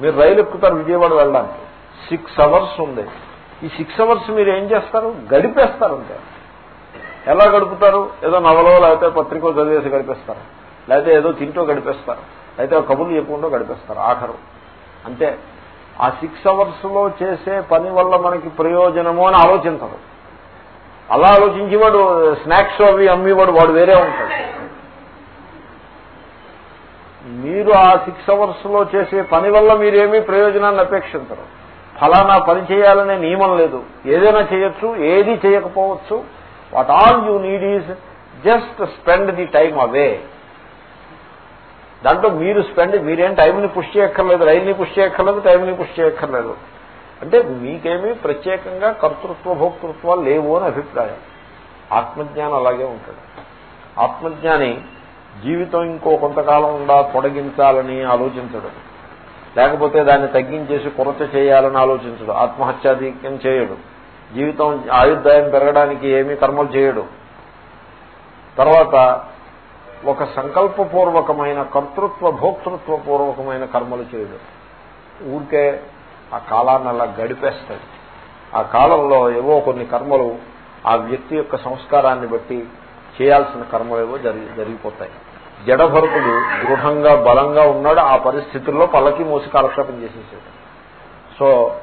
[SPEAKER 1] మీరు రైలు ఎక్కుతారు విజయవాడ వెళ్ళడానికి. సిక్స్ అవర్స్ ఉంది. ఈ సిక్స్ అవర్స్ మీరు ఏం చేస్తారు? గడిపేస్తారు అంతే. ఎలా గడుపుతారు? ఏదో నవలో లేకపోతే పత్రికలు చదివేసి గడిపేస్తారు. లేకపోతే ఏదో తింటూ గడిపేస్తారు. అయితే కబుర్లు చెప్పుకుంటూ గడిపేస్తారు. ఆఖరు. అంతే. ఆ సిక్స్ అవర్స్లో చేసే పని వల్ల మనకి ప్రయోజనము అని ఆలోచించరు. అలా ఆలోచించేవాడు స్నాక్స్ అవి అమ్మేవాడు వాడు వేరే ఉంటాడు. మీరు ఆ సిక్స్ అవర్స్లో చేసే పని వల్ల మీరేమీ ప్రయోజనాన్ని అపేక్షించరు. ఫలానా పని చేయాలనే నియమం లేదు. ఏదైనా చేయొచ్చు ఏది చేయకపోవచ్చు. What all you need is just spend the time away దాంట్లో మీరు స్పెండ్ మీరేం టైంని పుష్ చేయక్కర్లేదు రైల్ని పుష్ చేయక్కర్లేదు టైంని పుష్ చేయక్కర్లేదు. అంటే మీకేమీ ప్రత్యేకంగా కర్తృత్వ భోక్తృత్వాలు లేవు అని అభిప్రాయం. ఆత్మజ్ఞానం అలాగే ఉంటాడు ఆత్మజ్ఞాని జీవితం ఇంకో కొంతకాలం ఉండా పొడిగించాలని ఆలోచించడు. లేకపోతే దాన్ని తగ్గించేసి కొరత చేయాలని ఆలోచించడు. ఆత్మహత్యాధిక్యం చేయడు. జీవితం ఆయుర్దాయం పెరగడానికి ఏమీ కర్మలు చేయడు. తర్వాత ఒక సంకల్పపూర్వకమైన కర్తృత్వ భోక్తృత్వ పూర్వకమైన కర్మలు చేయడు ఊరికే ఆ కాలాన్ని అలా గడిపేస్తాడు ఆ కాలంలో ఏవో కొన్ని కర్మలు ఆ వ్యక్తి యొక్క సంస్కారాన్ని బట్టి చేయాల్సిన కర్మలు ఏవో జరిగి జరిగిపోతాయి. జడభరతుడు దృఢంగా బలంగా ఉన్నాడు ఆ పరిస్థితుల్లో పల్లకి మోసి కాలక్షేపం చేసేసాడు. సో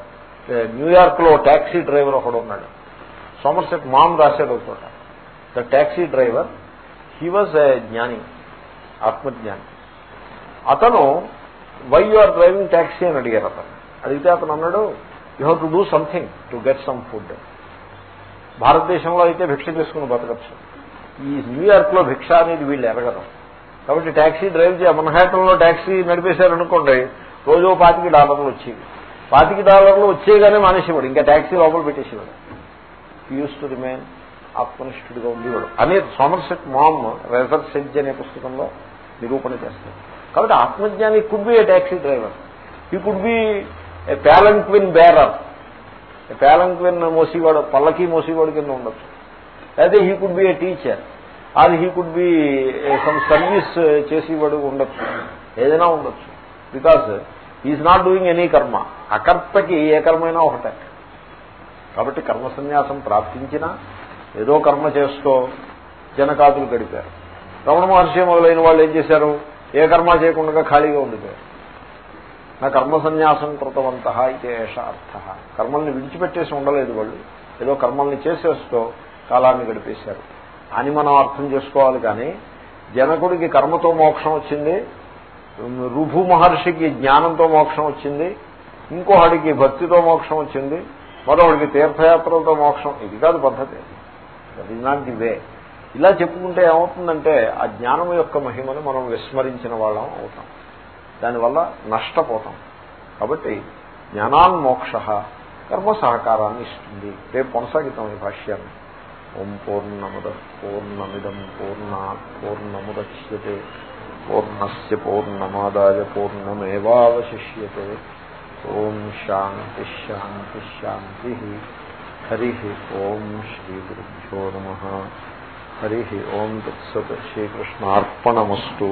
[SPEAKER 1] న్యూయార్క్లో ట్యాక్సీ డ్రైవర్ ఒకడు ఉన్నాడు. సోమర్సెట్ మామ్ రాశాడు చోట. The taxi driver he was a jnani ఆత్మజ్ఞాని. అతను why you are driving taxi అని అడిగారు అతను. అడిగితే అతను అన్నాడు you have to do something to get some food భారతదేశంలో అయితే భిక్ష తీసుకుని బతకచ్చు. ఈ న్యూయార్క్లో భిక్ష అనేది వీళ్ళు ఎరగరు. కాబట్టి ట్యాక్సీ డ్రైవ్ చే లో ట్యాక్సీ నడిపేశారనుకోండి రోజు పాతికి డాలర్లు వచ్చేవి. పాతికి డాలర్లు వచ్చేయగానే మానేసేవాడు ఇంకా ట్యాక్సీ లోపల పెట్టేసేవాడు. యూస్ టు రిమైన్ ఆత్మనిష్ఠుడిగా ఉండేవాడు. అనే సోమర్సెట్ మామ్ రెజర్ సెడ్జ్ అనే పుస్తకంలో నిరూపణ చేస్తాడు. కాబట్టి ఆత్మజ్ఞాని could be a taxi driver he could be a palanquin bearer palanquin మోసేవాడు పల్లకి మోసేవాడు కింద ఉండొచ్చు. అయితే he could be a teacher or he could be some service చేసేవాడు ఉండొచ్చు. ఏదైనా ఉండొచ్చు. Because is not doing any karma అకర్తకి ఏ కర్మైనా ఒకటే. కాబట్టి కర్మ సన్యాసం ప్రాప్తించినా ఏదో కర్మ చేస్తూ జనకాదులు గడిపారు. రమణ మహర్షి మొదలైన వాళ్ళు ఏం చేశారు? ఏ కర్మ చేయకుండా ఖాళీగా ఉండిపోయారు. నా కర్మ సన్యాసం కృతవంత ఇది ఏష అర్థ కర్మల్ని విడిచిపెట్టేసి ఉండలేదు వాళ్ళు. ఏదో కర్మల్ని చేసేస్తూ కాలాన్ని గడిపేశారు. అని మనం అర్థం చేసుకోవాలి కానీ జనకుడికి కర్మతో మోక్షం వచ్చింది రుభు మహర్షికి జ్ఞానంతో మోక్షం వచ్చింది ఇంకోహడికి భక్తితో మోక్షం వచ్చింది మరొకడికి తీర్థయాత్రలతో మోక్షం ఇది కాదు పద్ధతి. అది నాట్ ది వే ఇలా చెప్పుకుంటే ఏమవుతుందంటే ఆ జ్ఞానం యొక్క మహిమను మనం విస్మరించిన వాళ్ళం అవుతాం. దానివల్ల నష్టపోతాం. కాబట్టి జ్ఞానాన్మోక్ష కర్మ సహకారాన్ని ఇస్తుంది. రేపు కొనసాగితాం ఈ భాష్యాన్ని. ఓం పూర్ణముద పూర్ణమిదం పూర్ణ పూర్ణముద్యతే పూర్ణస్ పూర్ణమాదాయ పూర్ణమేవాశిష్యతే ఓం శాంతి శాంతి శాంతి. హరి ఓం శ్రీ గురుభ్యో నమ. హరి ఓం తత్సత్ శ్రీకృష్ణార్పణమస్తు